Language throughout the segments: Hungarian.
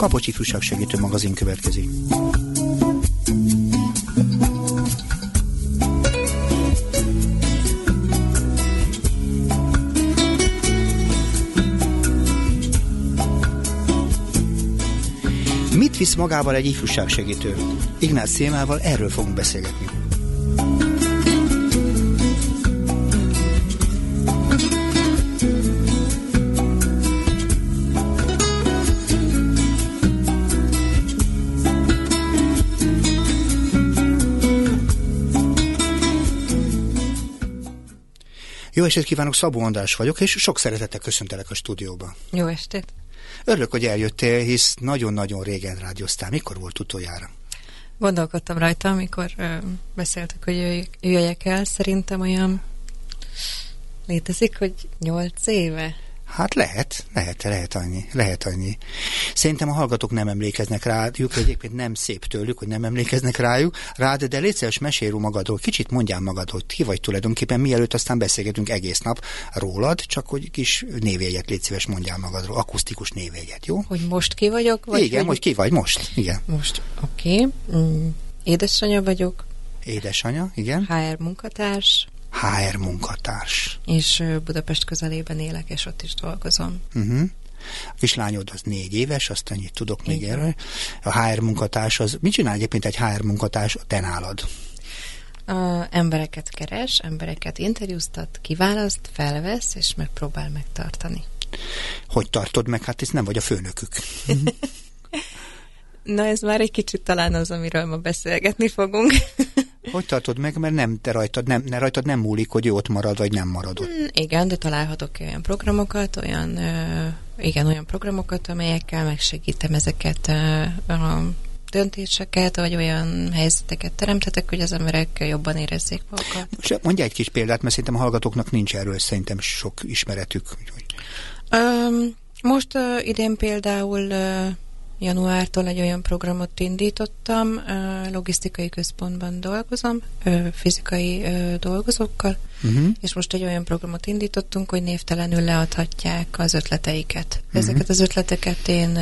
Kapocs Ifjúság Segítő magazin következik. Mit visz magával egy ifjúságsegítő? Ignác Szémával erről fogunk beszélgetni. Jó estét kívánok, Szabó András vagyok, és sok szeretettel köszöntelek a stúdióba. Jó estét! Örülök, hogy eljöttél, hisz nagyon-nagyon régen rádióztál. Mikor volt utoljára? Gondolkodtam rajta, amikor ö, beszéltek, hogy jöjjek, jöjjek el. Szerintem olyan létezik, hogy nyolc éve. Hát lehet, lehet, lehet annyi, lehet annyi. Szerintem a hallgatók nem emlékeznek rájuk, egyébként nem szép tőlük, hogy nem emlékeznek rájuk, rád, de légy szíves, mesélj magadról, kicsit mondjál magadról, ki vagy tulajdonképpen, mielőtt aztán beszélgetünk egész nap rólad, csak hogy kis névjegyet légy szíves, mondjál magadról, akusztikus névjegyet, jó? Hogy most ki vagyok? Vagy igen, hogy, hogy ki vagy most, igen. Most, oké. Okay. Mm, édesanyja vagyok. Édesanyja, igen. HR munkatárs. HR munkatárs. És Budapest közelében élek, és ott is dolgozom. Uh-huh. A kislányod az négy éves, azt annyit tudok még erről. A HR munkatárs az, mit csinál egyébként egy HR munkatárs a te nálad? A embereket keres, embereket interjúztat, kiválaszt, felvesz, és megpróbál megtartani. Hogy tartod meg? Hát ez nem vagy a főnökük. Na ez már egy kicsit talán az, amiről ma beszélgetni fogunk. Hogy tartod meg, mert nem te rajtad nem, ne rajtad nem múlik, hogy ő ott marad, vagy nem marad ott. Mm, igen, de találhatok olyan programokat, olyan, ö, igen, olyan programokat, amelyekkel megsegítem ezeket ö, a döntéseket, vagy olyan helyzeteket teremtetek, hogy az emberek jobban érezzék magukat. Most mondja egy kis példát, mert szerintem a hallgatóknak nincs erről szerintem sok ismeretük. Um, most uh, idén például uh, januártól egy olyan programot indítottam, logisztikai központban dolgozom, fizikai dolgozókkal, uh-huh. és most egy olyan programot indítottunk, hogy névtelenül leadhatják az ötleteiket. Uh-huh. Ezeket az ötleteket én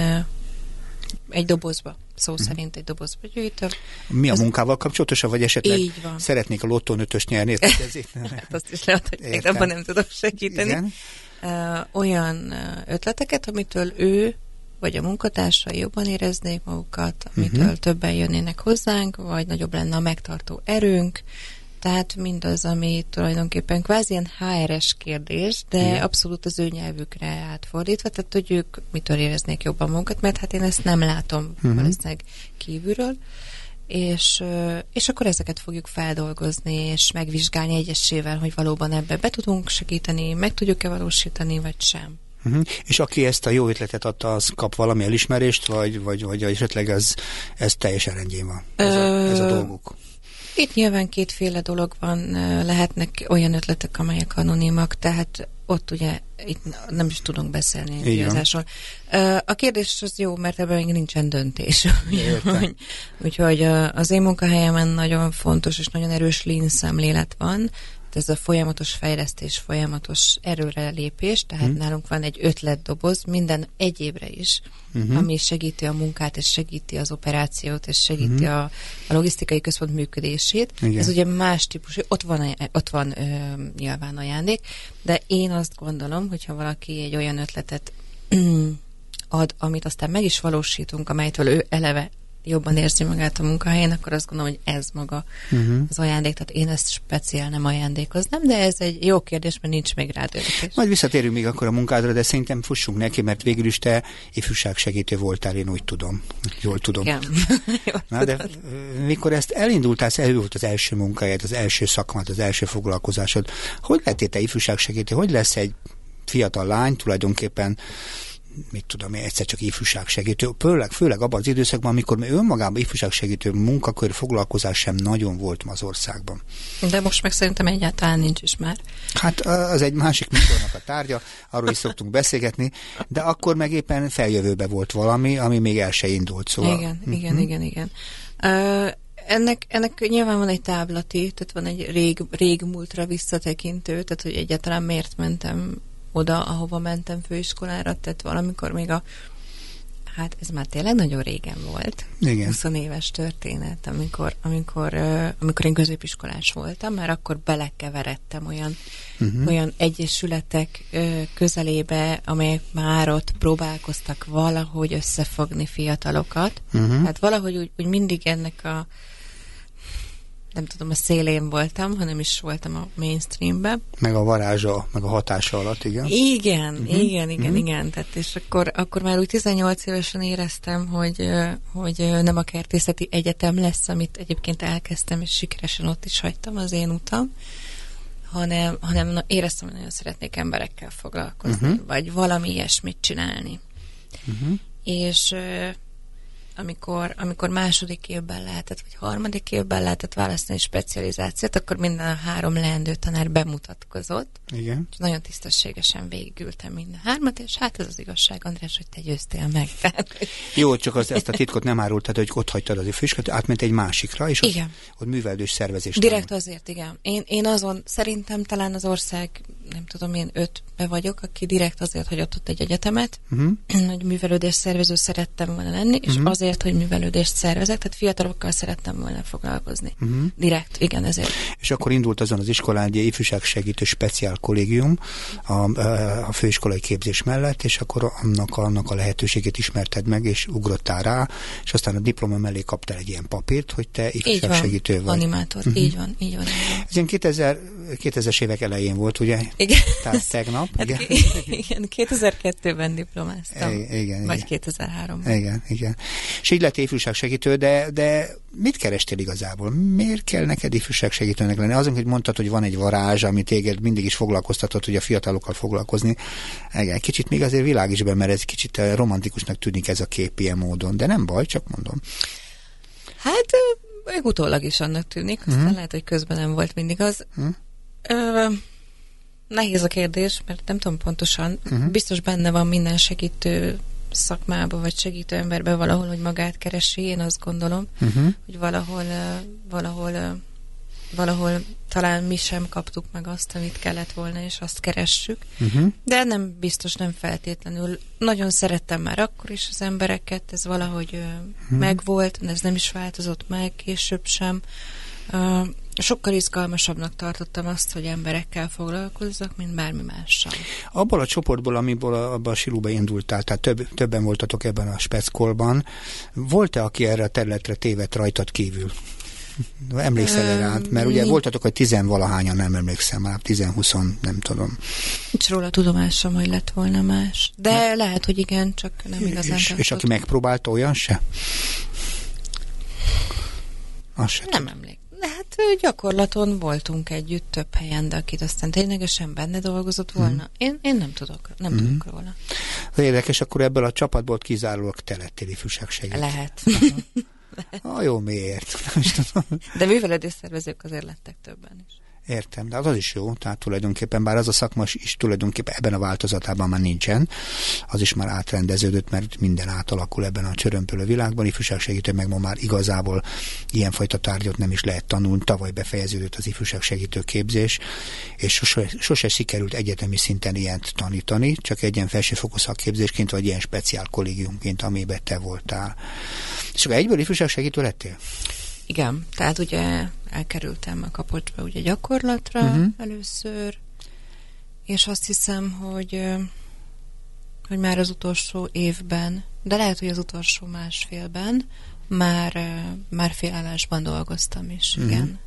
egy dobozba, szó uh-huh. szerint egy dobozba gyűjtöm. Mi a Ez munkával kapcsolatos, vagy esetleg így van. szeretnék a lottón ötös nyerni? hát azt is leadhatják, abban nem tudok segíteni. Igen. Olyan ötleteket, amitől ő vagy a munkatársai jobban éreznék magukat, amitől uh-huh. többen jönnének hozzánk, vagy nagyobb lenne a megtartó erőnk, tehát mindaz, ami tulajdonképpen kvázi ilyen HR-es kérdés, de Igen. abszolút az ő nyelvükre átfordítva, tehát hogy ők mitől éreznék jobban magukat, mert hát én ezt nem látom uh-huh. valószínűleg kívülről, és, és akkor ezeket fogjuk feldolgozni, és megvizsgálni egyesével, hogy valóban ebbe be tudunk segíteni, meg tudjuk-e valósítani, vagy sem. Uh-huh. És aki ezt a jó ötletet adta, az kap valami elismerést, vagy, vagy, vagy esetleg ez, ez teljesen rendjén van, ez a, ez a dolguk? Itt nyilván kétféle dolog van, lehetnek olyan ötletek, amelyek anonimak, tehát ott ugye itt nem is tudunk beszélni díjazásról. A kérdés az jó, mert ebben még nincsen döntés. Úgyhogy az én munkahelyemen nagyon fontos és nagyon erős lean szemlélet van, ez a folyamatos fejlesztés, folyamatos erőre lépés, tehát uh-huh. nálunk van egy ötletdoboz minden egyébre is, uh-huh. ami segíti a munkát, és segíti az operációt, és segíti uh-huh. a, a logisztikai központ működését. Igen. Ez ugye más típusú, ott van, ott van ö, nyilván ajándék, de én azt gondolom, hogyha valaki egy olyan ötletet ad, amit aztán meg is valósítunk, amelytől ő eleve jobban érzi magát a munkahelyén, akkor azt gondolom, hogy ez maga uh-huh. az ajándék. Tehát én ezt speciál nem ajándékoznám, de ez egy jó kérdés, mert nincs még rád érdekes. Majd visszatérünk még akkor a munkádra, de szerintem fussunk neki, mert végül is te ifjúságsegítő voltál, én úgy tudom. Jól tudom. Igen. Na, de mikor ezt elindultál, ez volt az első munkáját, az első szakmát, az első foglalkozásod. Hogy lettél te ifjúságsegítő? Hogy lesz egy fiatal lány tulajdonképpen mit tudom én, egyszer csak ifjúságsegítő, főleg, főleg abban az időszakban, amikor önmagában ifjúságsegítő munkakör foglalkozás sem nagyon volt az országban. De most meg szerintem egyáltalán nincs is már. Hát az egy másik műsornak a tárgya, arról is szoktunk beszélgetni, de akkor meg éppen feljövőbe volt valami, ami még el se indult. Szóval. Igen, uh-huh. igen, igen, igen. Uh, ennek, ennek nyilván van egy táblati, tehát van egy rég, rég múltra visszatekintő, tehát hogy egyáltalán miért mentem oda, ahova mentem főiskolára, tehát valamikor még a hát ez már tényleg nagyon régen volt. Igen. 20 éves történet, amikor, amikor, amikor én középiskolás voltam, már akkor belekeveredtem olyan, uh-huh. olyan egyesületek közelébe, amelyek már ott próbálkoztak valahogy összefogni fiatalokat. Uh-huh. Hát valahogy úgy, úgy mindig ennek a nem tudom, a szélén voltam, hanem is voltam a mainstreamben. Meg a varázsa, meg a hatása alatt, igen? Igen, uh-huh. igen, igen, uh-huh. igen. Tehát, és akkor, akkor már úgy 18 évesen éreztem, hogy, hogy nem a kertészeti egyetem lesz, amit egyébként elkezdtem, és sikeresen ott is hagytam az én utam, hanem, hanem na, éreztem, hogy nagyon szeretnék emberekkel foglalkozni, uh-huh. vagy valami ilyesmit csinálni. Uh-huh. És amikor, amikor második évben lehetett, vagy harmadik évben lehetett választani specializációt, akkor minden a három leendő tanár bemutatkozott. Igen. És nagyon tisztességesen végigültem minden hármat, és hát ez az igazság, András, hogy te győztél meg. Tehát, Jó, csak az, ezt a titkot nem árultad, hogy ott hagytad az főiskolát, átment egy másikra, és ott, igen. ott művelődős szervezés. Direkt tanul. azért, igen. Én, én azon szerintem talán az ország, nem tudom én, ötbe vagyok, aki direkt azért hagyott ott egy egyetemet, uh-huh. hogy művelődés szervező szerettem volna lenni, és uh-huh. azért hogy művelődést szervezek, tehát fiatalokkal szerettem volna foglalkozni. Uh-huh. Direkt, igen, ezért. És akkor indult azon az iskolán egy ifjúságsegítő speciál kollégium a, a főiskolai képzés mellett, és akkor annak, annak a lehetőségét ismerted meg, és ugrottál rá, és aztán a diploma mellé kaptál egy ilyen papírt, hogy te ifjúságsegítő vagy. animátor, uh-huh. így van, így van. Így van. Ez ilyen 2000, 2000-es évek elején volt, ugye? Igen. Tehát tegnap. Hát igen. igen, 2002-ben diplomáztam. Igen, igen. Vagy 2003-ban. Igen, igen és így lett ifjúságsegítő, de, de mit kerestél igazából? Miért kell neked ifjúságsegítőnek lenni? Azon, hogy mondtad, hogy van egy varázs, ami téged mindig is foglalkoztatott, hogy a fiatalokkal foglalkozni. Igen, kicsit még azért világ is be, mert ez kicsit eh, romantikusnak tűnik ez a kép ilyen módon, de nem baj, csak mondom. Hát, még utólag is annak tűnik, aztán uh-huh. lehet, hogy közben nem volt mindig az. Uh-huh. Ö, nehéz a kérdés, mert nem tudom pontosan. Uh-huh. Biztos benne van minden segítő szakmába, vagy segítő emberbe valahol, hogy magát keresi, én azt gondolom, uh-huh. hogy valahol, valahol, valahol talán mi sem kaptuk meg azt, amit kellett volna, és azt keressük. Uh-huh. De nem biztos, nem feltétlenül. Nagyon szerettem már akkor is az embereket, ez valahogy uh-huh. megvolt, ez nem is változott meg, később sem. Uh, sokkal izgalmasabbnak tartottam azt, hogy emberekkel foglalkozzak, mint bármi mással. Abból a csoportból, amiből abban a silúba indultál, tehát több, többen voltatok ebben a speckolban, volt-e, aki erre a területre tévedt rajtad kívül? Emlékszel -e rá? Mert ugye mi? voltatok, hogy tizenvalahányan, nem emlékszem már, tizenhuszon, nem tudom. Nincs róla tudomásom, hogy lett volna más. De ne. lehet, hogy igen, csak nem igazán És, és aki megpróbálta, olyan se? Azt se nem emlékszem. Hát gyakorlaton voltunk együtt több helyen, de akit aztán ténylegesen benne dolgozott volna, mm. én, én nem tudok, nem mm. tudok róla. Érdekes, akkor ebből a csapatból kizárólag te lettél ifjúságsegít. Lehet. ah, jó, miért? de művelődés szervezők azért lettek többen is. Értem, de az az is jó, tehát tulajdonképpen, bár az a szakma is tulajdonképpen ebben a változatában már nincsen, az is már átrendeződött, mert minden átalakul ebben a csörömpölő világban, ifjúságsegítő meg ma már igazából ilyenfajta tárgyat nem is lehet tanulni, tavaly befejeződött az ifjúságsegítő képzés, és sose, sose sikerült egyetemi szinten ilyet tanítani, csak egy ilyen felsőfokú szakképzésként, vagy ilyen speciál kollégiumként, amiben te voltál. És akkor egyből ifjúságsegítő lettél? Igen, tehát ugye elkerültem a kapocsba ugye gyakorlatra uh-huh. először, és azt hiszem, hogy hogy már az utolsó évben, de lehet, hogy az utolsó másfélben már, már félállásban dolgoztam is, uh-huh. igen.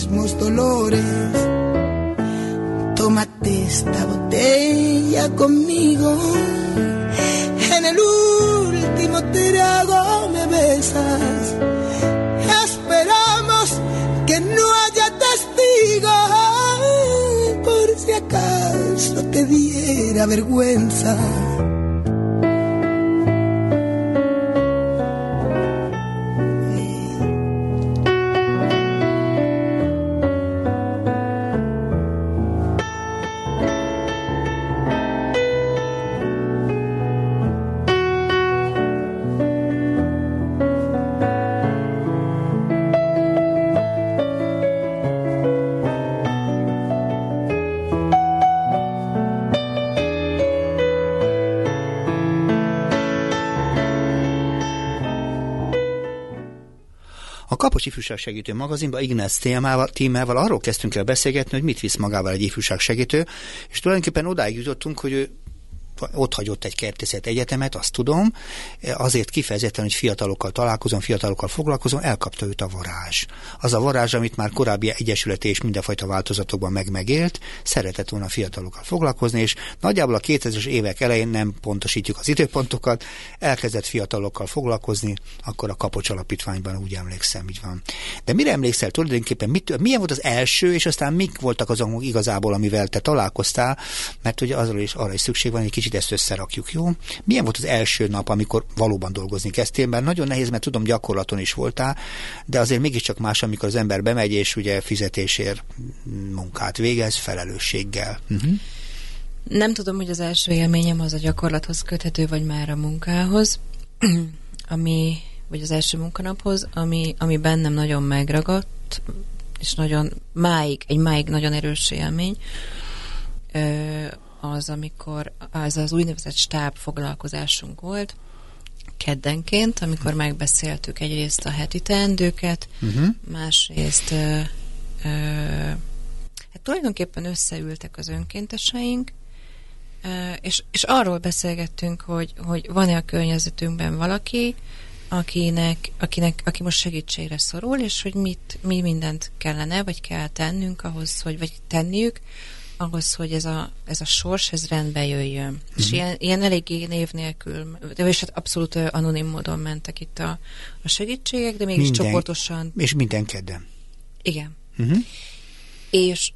Mismos dolores. Tómate esta botella conmigo. En el último trago me besas que no haya testigo por si acaso te diera vergüenza. Kapos Ifjúság Segítő magazinban Ignác témával arról kezdtünk el beszélgetni, hogy mit visz magával egy ifjúság segítő, és tulajdonképpen odáig jutottunk, hogy ő ott hagyott egy kertészet egyetemet, azt tudom, azért kifejezetten, hogy fiatalokkal találkozom, fiatalokkal foglalkozom, elkapta őt a varázs. Az a varázs, amit már korábbi egyesülete és mindenfajta változatokban meg megélt, szeretett volna fiatalokkal foglalkozni, és nagyjából a 2000-es évek elején nem pontosítjuk az időpontokat, elkezdett fiatalokkal foglalkozni, akkor a Kapocs Alapítványban úgy emlékszem, így van. De mire emlékszel tulajdonképpen, mit, milyen volt az első, és aztán mik voltak azok igazából, amivel te találkoztál, mert ugye azról is arra is szükség van, hogy kicsit kicsit ezt összerakjuk, jó? Milyen volt az első nap, amikor valóban dolgozni kezdtél? Mert nagyon nehéz, mert tudom, gyakorlaton is voltál, de azért mégiscsak más, amikor az ember bemegy, és ugye fizetésért munkát végez, felelősséggel. Uh-huh. Nem tudom, hogy az első élményem az a gyakorlathoz köthető, vagy már a munkához, ami, vagy az első munkanaphoz, ami, ami bennem nagyon megragadt, és nagyon máig, egy máig nagyon erős élmény, az, amikor az az úgynevezett stáb foglalkozásunk volt, keddenként, amikor megbeszéltük egyrészt a heti teendőket, uh-huh. másrészt ö, ö, hát tulajdonképpen összeültek az önkénteseink, ö, és, és arról beszélgettünk, hogy, hogy van-e a környezetünkben valaki, akinek, akinek, aki most segítségre szorul, és hogy mit, mi mindent kellene, vagy kell tennünk ahhoz, hogy, vagy tenniük, ahhoz, hogy ez a, ez a sors, ez rendbe jöjjön. Mm-hmm. És mhm. ilyen, ilyen eléggé név nélkül, de és hát abszolút anonim módon mentek itt a, a segítségek, de mégis minden, csoportosan. És minden kedden. Igen. Mm-hmm. És,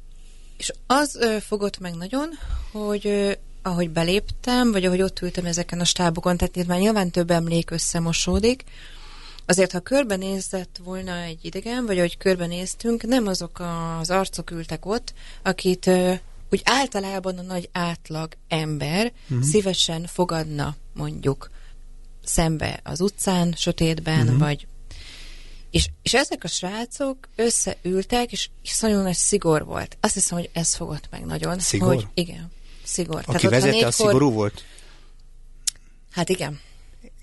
és az ö, fogott meg nagyon, hogy ö, ahogy beléptem, vagy ahogy ott ültem ezeken a stábokon, tehát itt már nyilván több emlék összemosódik, Azért, ha körbenézett volna egy idegen, vagy ahogy körbenéztünk, nem azok az arcok ültek ott, akit úgy általában a nagy átlag ember uh-huh. szívesen fogadna mondjuk szembe az utcán, sötétben, uh-huh. vagy és, és ezek a srácok összeültek, és iszonyú nagy szigor volt. Azt hiszem, hogy ez fogott meg nagyon. Szigor? Hogy, igen, szigor. Aki Tehát vezette, négykor... szigorú volt? Hát igen.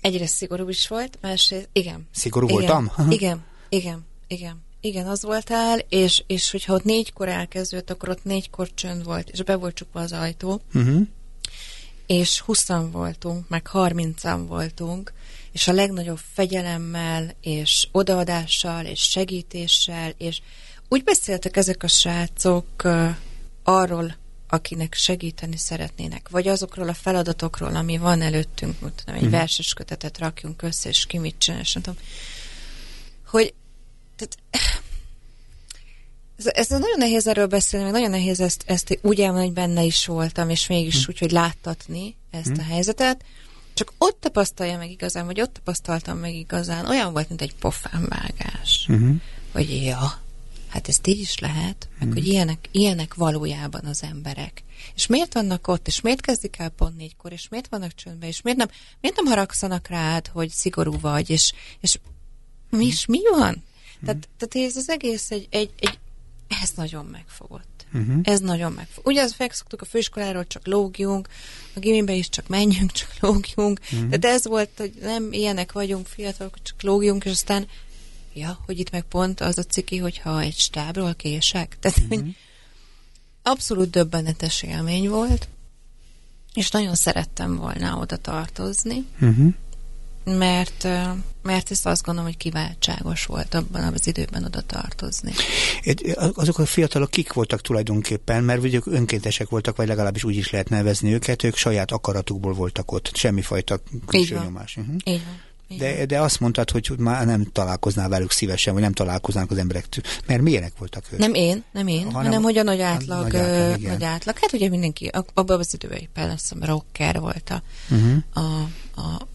Egyrészt szigorú is volt, másrészt, igen. Szigorú igen, voltam? igen, igen, igen. Igen, az voltál, és, és hogyha ott négykor elkezdődött, akkor ott négykor csönd volt, és be volt csukva az ajtó, uh-huh. és huszan voltunk, meg harmincan voltunk, és a legnagyobb fegyelemmel, és odaadással, és segítéssel, és úgy beszéltek ezek a srácok uh, arról, akinek segíteni szeretnének, vagy azokról a feladatokról, ami van előttünk, nem, egy uh-huh. verses kötetet rakjunk össze, és ki mit csinál, és nem tudom, hogy tehát, ez, ez nagyon nehéz erről beszélni, nagyon nehéz ezt, ezt úgy elmondani, hogy benne is voltam, és mégis uh-huh. úgy, hogy láttatni ezt uh-huh. a helyzetet. Csak ott tapasztalja meg igazán, vagy ott tapasztaltam meg igazán, olyan volt, mint egy pofánvágás. Uh-huh. Hogy ja, hát ezt így is lehet, meg mm. hogy ilyenek, ilyenek valójában az emberek. És miért vannak ott, és miért kezdik el pont négykor, és miért vannak csöndben, és miért nem, miért nem haragszanak rád, hogy szigorú vagy, és, és mi is mi van? Mm. Tehát, tehát ez az egész egy, egy, egy ez nagyon megfogott. Uh-huh. Ez nagyon megfogott. Ugye az megszoktuk a főiskoláról, csak lógjunk, a gimibe is csak menjünk, csak lógjunk. Uh-huh. De ez volt, hogy nem ilyenek vagyunk, fiatalok, csak lógjunk, és aztán ja, hogy itt meg pont az a ciki, hogyha egy stábról kések. Tehát, uh-huh. hogy abszolút döbbenetes élmény volt, és nagyon szerettem volna oda tartozni, uh-huh. Mert, mert ezt azt gondolom, hogy kiváltságos volt abban az időben oda tartozni. Azok a fiatalok kik voltak tulajdonképpen, mert ők önkéntesek voltak, vagy legalábbis úgy is lehet nevezni őket, ők saját akaratukból voltak ott, semmifajta külső nyomás. Uh-huh. Így van. De, de azt mondtad, hogy már nem találkoznál velük szívesen, vagy nem találkoznának az emberek. Mert milyenek voltak ők? Nem én, nem én, hanem, hanem hogy a nagy átlag. Nagy átlag, igen. nagy átlag. Hát ugye mindenki, abban az időben például rocker volt a, uh-huh. a, a,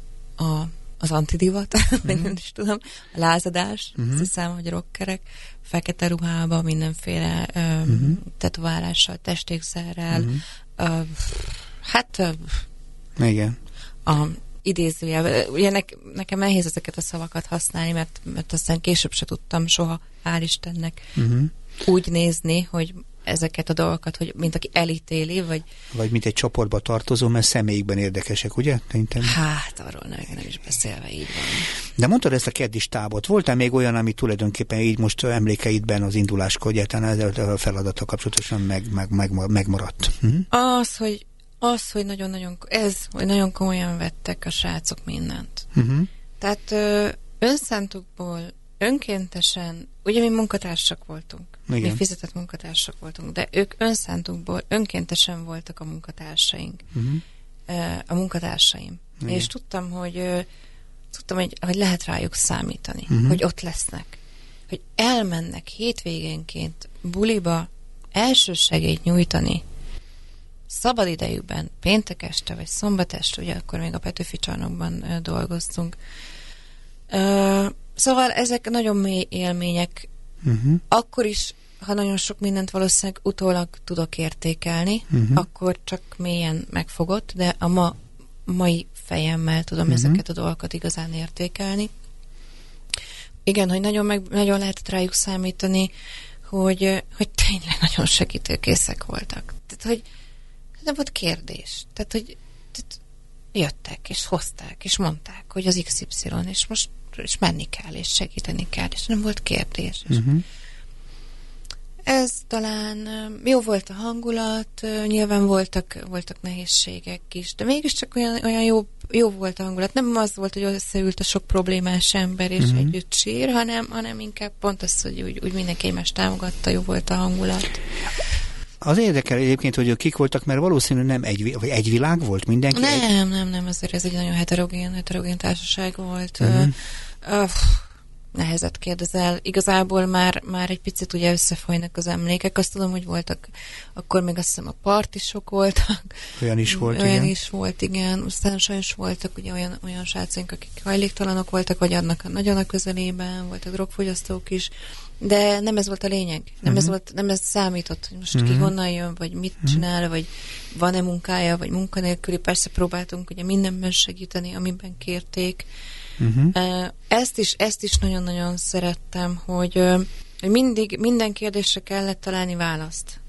a az antidivat, uh-huh. nem is tudom, a lázadás, uh-huh. azt hiszem, hogy rockerek, fekete ruhába, mindenféle uh-huh. tetoválással, testékszerrel, uh-huh. uh, hát uh, igen. A, idézőjel. Ugye ne, nekem nehéz ezeket a szavakat használni, mert, mert aztán később se tudtam soha, hál' Istennek, uh-huh. úgy nézni, hogy ezeket a dolgokat, hogy mint aki elítéli, vagy... Vagy mint egy csoportba tartozó, mert személyikben érdekesek, ugye? Szerintem. Hát, arról nem, nem is beszélve, így van. De mondtad ezt a keddis tábot. Voltál még olyan, ami tulajdonképpen így most emlékeidben az induláskor egyáltalán a feladata kapcsolatosan meg, meg, meg, megmaradt? Uh-huh. Az, hogy az, hogy nagyon-nagyon, ez, hogy nagyon komolyan vettek a srácok mindent. Uh-huh. Tehát ö, önszántukból, önkéntesen, ugye mi munkatársak voltunk, Igen. mi fizetett munkatársak voltunk, de ők önszántukból, önkéntesen voltak a munkatársaink, uh-huh. a munkatársaim. Igen. És tudtam, hogy tudtam, hogy, hogy lehet rájuk számítani, uh-huh. hogy ott lesznek. Hogy elmennek hétvégénként buliba első segélyt nyújtani szabad idejükben, péntek este vagy szombat este, ugye akkor még a Petőfi csarnokban dolgoztunk. Szóval ezek nagyon mély élmények. Uh-huh. Akkor is, ha nagyon sok mindent valószínűleg utólag tudok értékelni, uh-huh. akkor csak mélyen megfogott, de a ma, mai fejemmel tudom uh-huh. ezeket a dolgokat igazán értékelni. Igen, hogy nagyon, meg, nagyon lehetett rájuk számítani, hogy, hogy tényleg nagyon segítőkészek voltak. Tehát, hogy nem volt kérdés. Tehát, hogy tehát jöttek, és hozták, és mondták, hogy az XY, és most és menni kell, és segíteni kell, és nem volt kérdés. És uh-huh. Ez talán jó volt a hangulat, nyilván voltak, voltak nehézségek is, de mégiscsak olyan, olyan jó, jó volt a hangulat. Nem az volt, hogy összeült a sok problémás ember, és uh-huh. együtt sír, hanem, hanem inkább pont az, hogy úgy, úgy mindenki egymást támogatta, jó volt a hangulat. Az érdekel egyébként, hogy kik voltak, mert valószínűleg nem egy, vagy egy világ volt mindenki? Nem, egy... nem, nem, azért ez egy nagyon heterogén, heterogén társaság volt. Uh-huh. Uh, uh, nehezet kérdezel. Igazából már, már egy picit ugye összefolynak az emlékek. Azt tudom, hogy voltak, akkor még azt hiszem a partisok voltak. Olyan is volt, Olyan igen. is volt, igen. Aztán sajnos voltak ugye olyan, olyan srácaink, akik hajléktalanok voltak, vagy annak a nagyon a közelében, voltak drogfogyasztók is. De nem ez volt a lényeg. Nem, uh-huh. ez, mhm. volt, nem ez számított, hogy most uh-huh. ki mhm. honnan jön, vagy mit uh-huh. csinál, vagy van-e munkája, vagy munkanélküli. Persze próbáltunk ugye mindenben segíteni, amiben kérték. Uh-huh. Ezt is, ezt is nagyon-nagyon szerettem, hogy, hogy mindig, minden kérdésre kellett találni választ.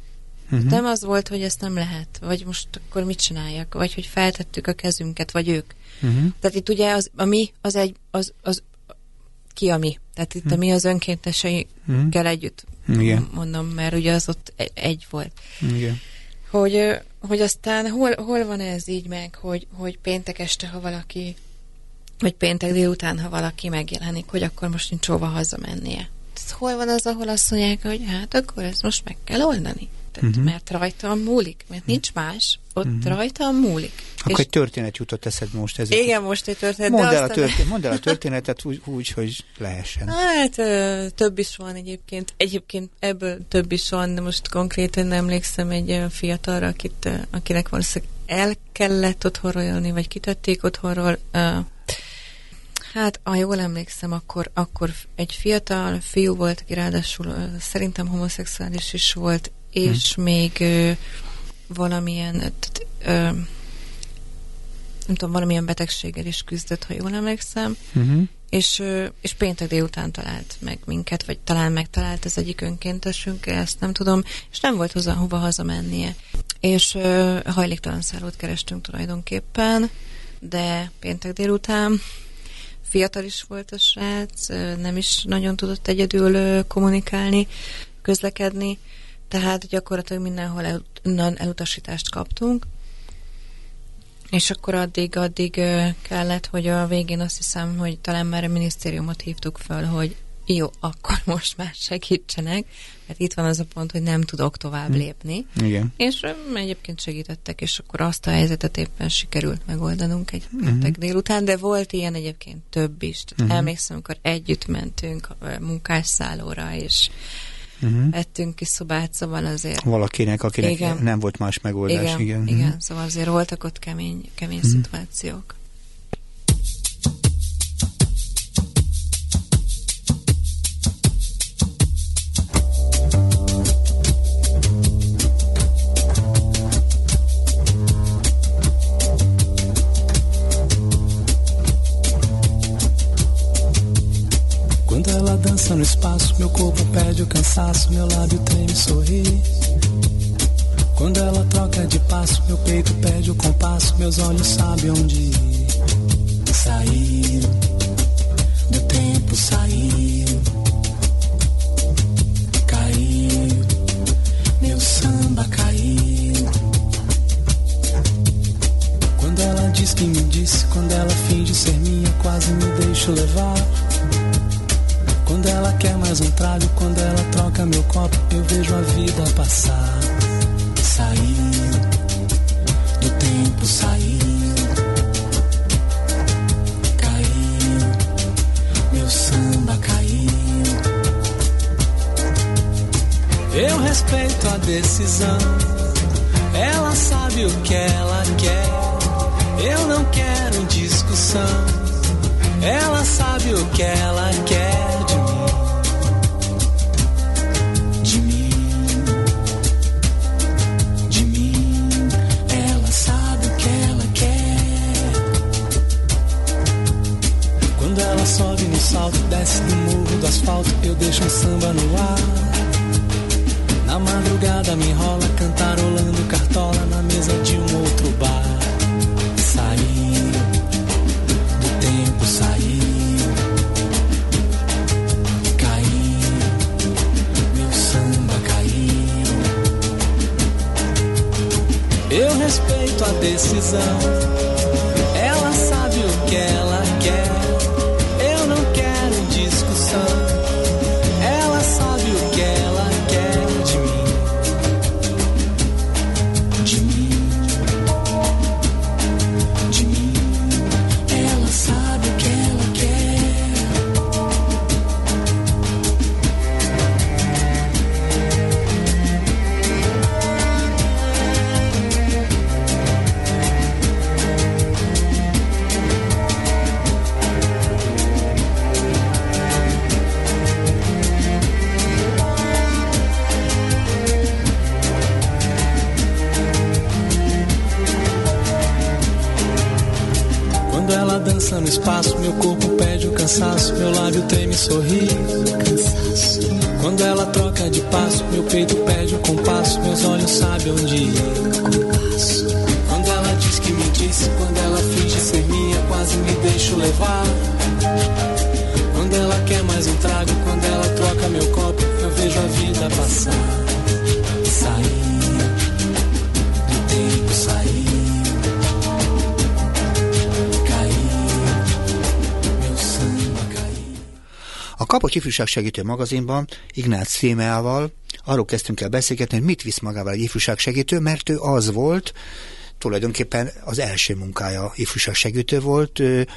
Uh-huh. Nem az volt, hogy ezt nem lehet, vagy most akkor mit csináljak, vagy hogy feltettük a kezünket, vagy ők. Uh-huh. Tehát itt ugye az, a mi, az egy, az, az ki a mi. Tehát itt uh-huh. a mi az önkénteseikkel uh-huh. együtt Igen. mondom, mert ugye az ott egy volt. Igen. Hogy, hogy aztán hol, hol van ez így meg, hogy, hogy péntek este, ha valaki vagy péntek délután, ha valaki megjelenik, hogy akkor most nincs hova hazamennie. Tehát hol van az, ahol azt mondják, hogy hát akkor ezt most meg kell oldani. Tehát, uh-huh. Mert rajtam múlik, mert nincs más, ott uh-huh. rajtam múlik. Akkor és... egy történet jutott eszed most ezért. Igen, most egy történet. Mondd, el, a történet, mondd el a történetet úgy, úgy, hogy lehessen. Hát több is van egyébként. Egyébként ebből több is van, de most konkrétan emlékszem egy olyan fiatalra, akit, akinek valószínűleg el kellett otthonról jönni, vagy kitették otthonról, Hát, ha jól emlékszem, akkor, akkor egy fiatal fiú volt, aki ráadásul szerintem homoszexuális is volt, és hm. még ö, valamilyen, tehát, ö, nem tudom, valamilyen betegséggel is küzdött, ha jól emlékszem, uh-huh. és, és péntek délután talált meg minket, vagy talán megtalált az egyik önkéntesünk, ezt nem tudom, és nem volt hozzá hova hazamennie. És hajléktalan szállót kerestünk tulajdonképpen, de péntek délután fiatal is volt a srác, nem is nagyon tudott egyedül kommunikálni, közlekedni, tehát gyakorlatilag mindenhol el, elutasítást kaptunk. És akkor addig, addig kellett, hogy a végén azt hiszem, hogy talán már a minisztériumot hívtuk föl, hogy jó, akkor most már segítsenek, mert itt van az a pont, hogy nem tudok tovább hm. lépni. Igen. És egyébként segítettek, és akkor azt a helyzetet éppen sikerült megoldanunk egy uh-huh. délután, de volt ilyen egyébként több is. Uh-huh. Emlékszem, amikor együtt mentünk a munkásszállóra, és uh-huh. ettünk ki szobát, szóval azért... Valakinek, akinek igen. nem volt más megoldás. Igen, igen. igen. Uh-huh. szóval azért voltak ott kemény, kemény uh-huh. szituációk. Dança no espaço, meu corpo perde o cansaço, meu lábio treme sorri. Quando ela troca de passo, meu peito perde o compasso, meus olhos sabem onde ir. Sair do tempo, sair. Cair, meu samba cair. Quando ela diz que me disse, quando ela finge ser minha, quase me deixo levar. Quando ela quer mais um trago, quando ela troca meu copo, eu vejo a vida passar. Sair do tempo, sair. Cair, meu samba cair. Eu respeito a decisão. Ela sabe o que ela quer. Eu não quero discussão. Ela sabe o que ela quer salto, desce do morro do asfalto, eu deixo um samba no ar. Na madrugada me enrola, cantarolando cartola na mesa de um outro bar. Sair do tempo, sair. Cair, meu samba cair. Eu respeito a decisão. Lábio treme e sorri. Cansaço. Quando ela troca de passo, meu peito Kapocs Ifjúság Segítő magazinban Ignác Fémeával arról kezdtünk el beszélgetni, hogy mit visz magával egy ifjúság segítő, mert ő az volt, tulajdonképpen az első munkája ifjúság segítő volt, ő,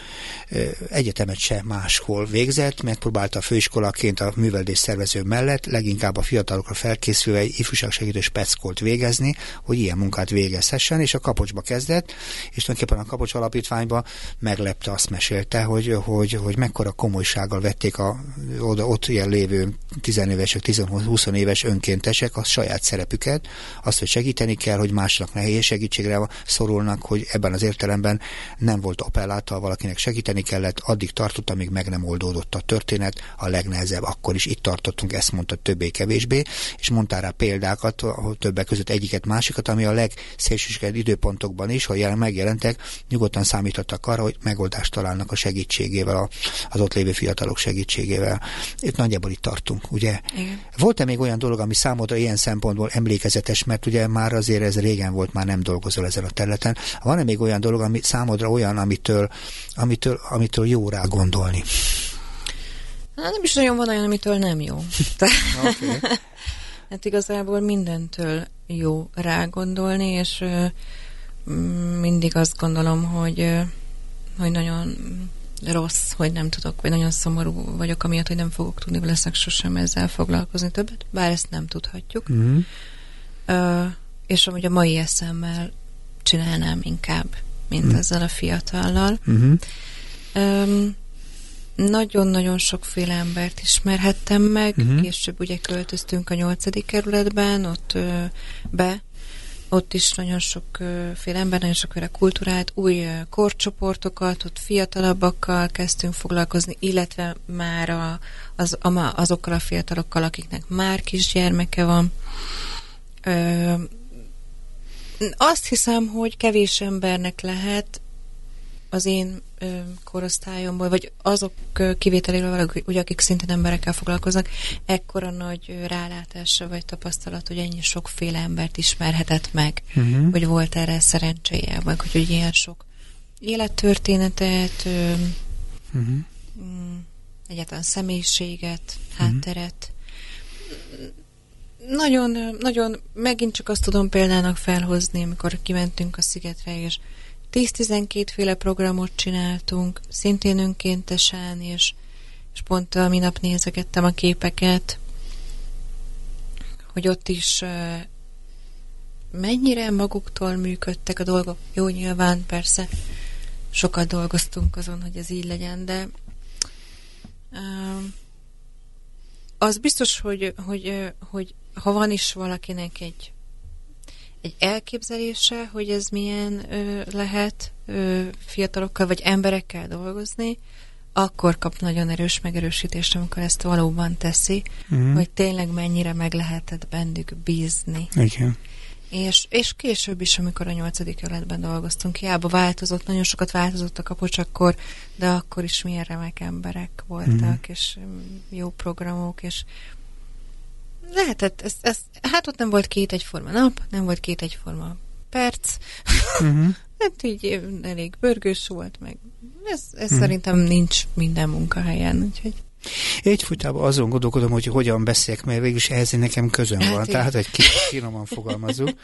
egyetemet se máshol végzett, megpróbálta a főiskolaként a műveldés szervező mellett leginkább a fiatalokra felkészülve ifjúság segítő speckolt végezni, hogy ilyen munkát végezhessen, és a kapocsba kezdett, és tulajdonképpen a kapocs alapítványba meglepte, azt mesélte, hogy, hogy, hogy mekkora komolysággal vették a oda, ott ilyen lévő 10 évesek, 10-20 éves önkéntesek a saját szerepüket, azt, hogy segíteni kell, hogy másnak nehéz segítségre van, szorulnak, hogy ebben az értelemben nem volt appelláta, valakinek segíteni kellett, addig tartott, amíg meg nem oldódott a történet, a legnehezebb, akkor is itt tartottunk, ezt mondta többé-kevésbé, és mondtál rá példákat, többek között egyiket, másikat, ami a legszélsőségesebb időpontokban is, hogy jelen megjelentek, nyugodtan számítottak arra, hogy megoldást találnak a segítségével, az ott lévő fiatalok segítségével. Itt nagyjából itt tartunk, ugye? Volt-e még olyan dolog, ami számodra ilyen szempontból emlékezetes, mert ugye már azért ez régen volt, már nem dolgozol ezen a területen. Van-e még olyan dolog, ami számodra olyan, amitől, amitől, amitől jó rá gondolni? Hát nem is nagyon van olyan, amitől nem jó. okay. hát igazából mindentől jó rá gondolni, és mindig azt gondolom, hogy, hogy nagyon rossz, hogy nem tudok, vagy nagyon szomorú vagyok, amiatt, hogy nem fogok tudni leszek sosem ezzel foglalkozni többet, bár ezt nem tudhatjuk. Mm-hmm. Uh, és amúgy a mai eszemmel csinálnám inkább, mint mm. ezzel a fiatallal. Mm-hmm. Um, nagyon-nagyon sokféle embert ismerhettem meg, uh-huh. később ugye költöztünk a nyolcadik kerületben, ott ö, be, ott is nagyon sokféle ember, nagyon sokféle kultúrát, új korcsoportokat, ott fiatalabbakkal kezdtünk foglalkozni, illetve már a, az, a, azokkal a fiatalokkal, akiknek már kisgyermeke van. Ö, azt hiszem, hogy kevés embernek lehet az én korosztályomból, vagy azok kivételéről, ugye, akik szintén emberekkel foglalkoznak, ekkora nagy rálátása vagy tapasztalat, hogy ennyi sokféle embert ismerhetett meg, uh-huh. hogy volt erre szerencséje, vagy hogy, hogy ilyen sok élettörténetet, uh-huh. egyáltalán személyiséget, hátteret. Uh-huh. Nagyon, nagyon, megint csak azt tudom példának felhozni, amikor kimentünk a szigetre, és 10-12 féle programot csináltunk, szintén önkéntesen, és, és pont a minap nézegettem a képeket, hogy ott is mennyire maguktól működtek a dolgok. Jó, nyilván, persze, sokat dolgoztunk azon, hogy ez így legyen, de az biztos, hogy, hogy, hogy ha van is valakinek egy egy elképzelése, hogy ez milyen ö, lehet ö, fiatalokkal vagy emberekkel dolgozni, akkor kap nagyon erős megerősítést, amikor ezt valóban teszi, mm. hogy tényleg mennyire meg lehetett bennük bízni. Igen. És, és később is, amikor a nyolcadik kerületben dolgoztunk, hiába változott, nagyon sokat változott a kapocs akkor, de akkor is milyen remek emberek voltak, mm. és jó programok, és lehetett, ez, ez, hát ott nem volt két egyforma nap, nem volt két egyforma perc, uh-huh. hát így elég börgős volt, meg ez, ez uh-huh. szerintem nincs minden munkahelyen, úgyhogy Egyfolytában azon gondolkodom, hogy hogyan beszéljek, mert végülis ehhez nekem közön hát van, én. tehát egy kicsit finoman fogalmazunk.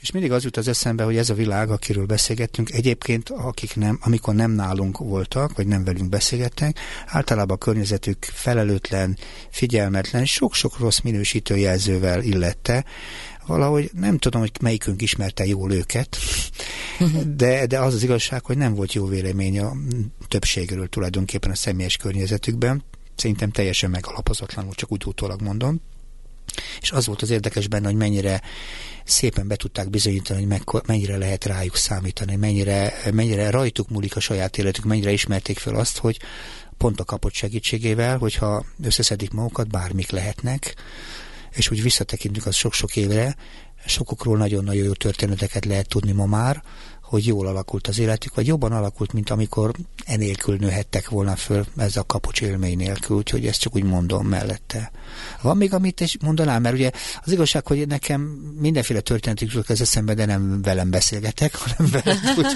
És mindig az jut az eszembe, hogy ez a világ, akiről beszélgettünk, egyébként akik nem, amikor nem nálunk voltak, vagy nem velünk beszélgettek, általában a környezetük felelőtlen, figyelmetlen, sok-sok rossz minősítő jelzővel illette, valahogy nem tudom, hogy melyikünk ismerte jól őket, de, de az az igazság, hogy nem volt jó vélemény a többségről tulajdonképpen a személyes környezetükben, szerintem teljesen megalapozatlanul, csak úgy utólag mondom. És az volt az érdekes benne, hogy mennyire szépen be tudták bizonyítani, hogy mennyire lehet rájuk számítani, mennyire, mennyire rajtuk múlik a saját életük, mennyire ismerték fel azt, hogy pont a kapott segítségével, hogyha összeszedik magukat, bármik lehetnek, és úgy visszatekintünk az sok-sok évre, sokokról nagyon-nagyon jó történeteket lehet tudni ma már, hogy jól alakult az életük, vagy jobban alakult, mint amikor enélkül nőhettek volna föl ez a kapocs élmény nélkül, úgyhogy ezt csak úgy mondom mellette. Van még, amit is mondanám, mert ugye az igazság, hogy nekem mindenféle történetük jutott az eszembe, de nem velem beszélgetek, hanem velem. Úgy,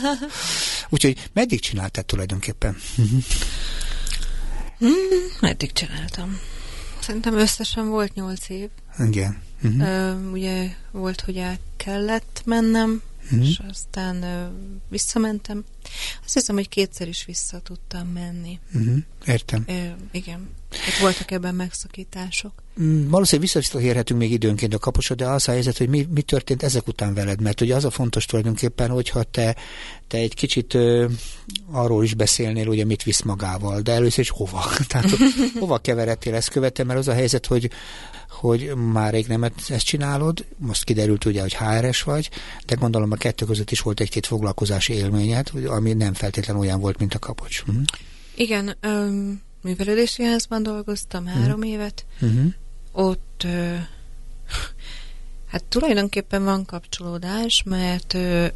úgyhogy meddig csináltad tulajdonképpen? Hmm, meddig csináltam? Szerintem összesen volt nyolc év. Igen. Uh-huh. Uh, ugye volt, hogy el kellett mennem, uh-huh. és aztán uh, visszamentem. Azt hiszem, hogy kétszer is vissza tudtam menni. Uh-huh. Értem. Uh, igen. Ott voltak ebben megszakítások. Mm, valószínűleg visszaérhetünk még időnként a kaposod, de az a helyzet, hogy mi, mi történt ezek után veled, mert ugye az a fontos tulajdonképpen, hogyha te, te egy kicsit arról is beszélnél, ugye mit visz magával, de először is hova? Tehát hova keveredtél ezt követem, mert az a helyzet, hogy hogy már rég nem ezt csinálod, most kiderült ugye, hogy HRS vagy, de gondolom a kettő között is volt egy-két foglalkozási élményed, ami nem feltétlenül olyan volt, mint a kapocs. Hm? Igen, um, művelődési házban dolgoztam három hm. évet, uh-huh. ott uh, hát tulajdonképpen van kapcsolódás, mert uh,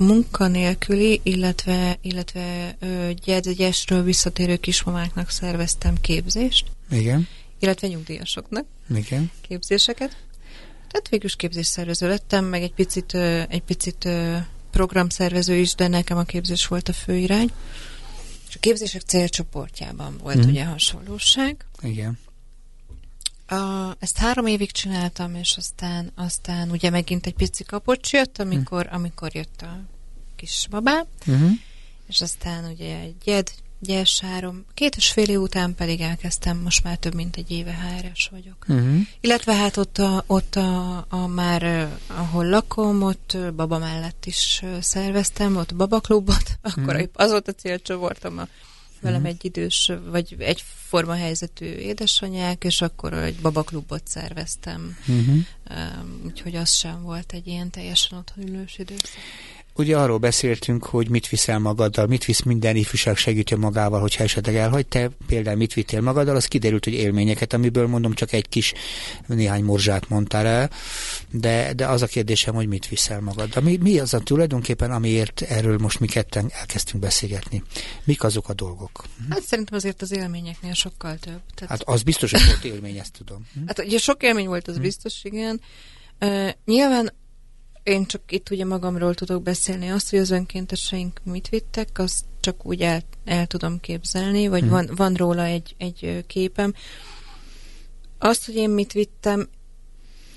munkanélküli, illetve, illetve gyergyesről visszatérő kismamáknak szerveztem képzést. Igen. Illetve nyugdíjasoknak. Igen. Képzéseket. Tehát végülis képzésszervező lettem, meg egy picit, egy picit programszervező is, de nekem a képzés volt a fő irány. És a képzések célcsoportjában volt mm. ugye hasonlóság. Igen. A, ezt három évig csináltam, és aztán, aztán ugye megint egy pici kapocs jött, amikor, mm. amikor jött a kis babám, mm-hmm. és aztán ugye egy gyed, gyes három, két és fél év után pedig elkezdtem, most már több mint egy éve hr vagyok. Mm-hmm. Illetve hát ott, a, ott a, a már, ahol lakom, ott baba mellett is szerveztem, ott babaklubot, akkor mm-hmm. az volt a célcsoportom a velem uh-huh. egy idős, vagy egy forma helyzetű édesanyák, és akkor egy babaklubot szerveztem. Uh-huh. Úgyhogy az sem volt egy ilyen teljesen otthonülős időszak. Ugye arról beszéltünk, hogy mit viszel magaddal, mit visz minden ifjúság segítő magával, hogyha esetleg elhagy. Te például mit vittél magaddal, az kiderült, hogy élményeket, amiből mondom csak egy kis néhány morzsát mondtál el, de, de az a kérdésem, hogy mit viszel magaddal. Mi, mi az a tulajdonképpen, amiért erről most mi ketten elkezdtünk beszélgetni? Mik azok a dolgok? Hát szerintem azért az élményeknél sokkal több. Tehát... Hát az biztos, hogy volt élmény, ezt tudom. Hát ugye sok élmény volt, az hm. biztos, igen. Uh, nyilván én csak itt ugye magamról tudok beszélni. Azt, hogy az önkénteseink mit vittek, azt csak úgy el, el tudom képzelni, vagy hmm. van, van róla egy, egy képem. Azt, hogy én mit vittem,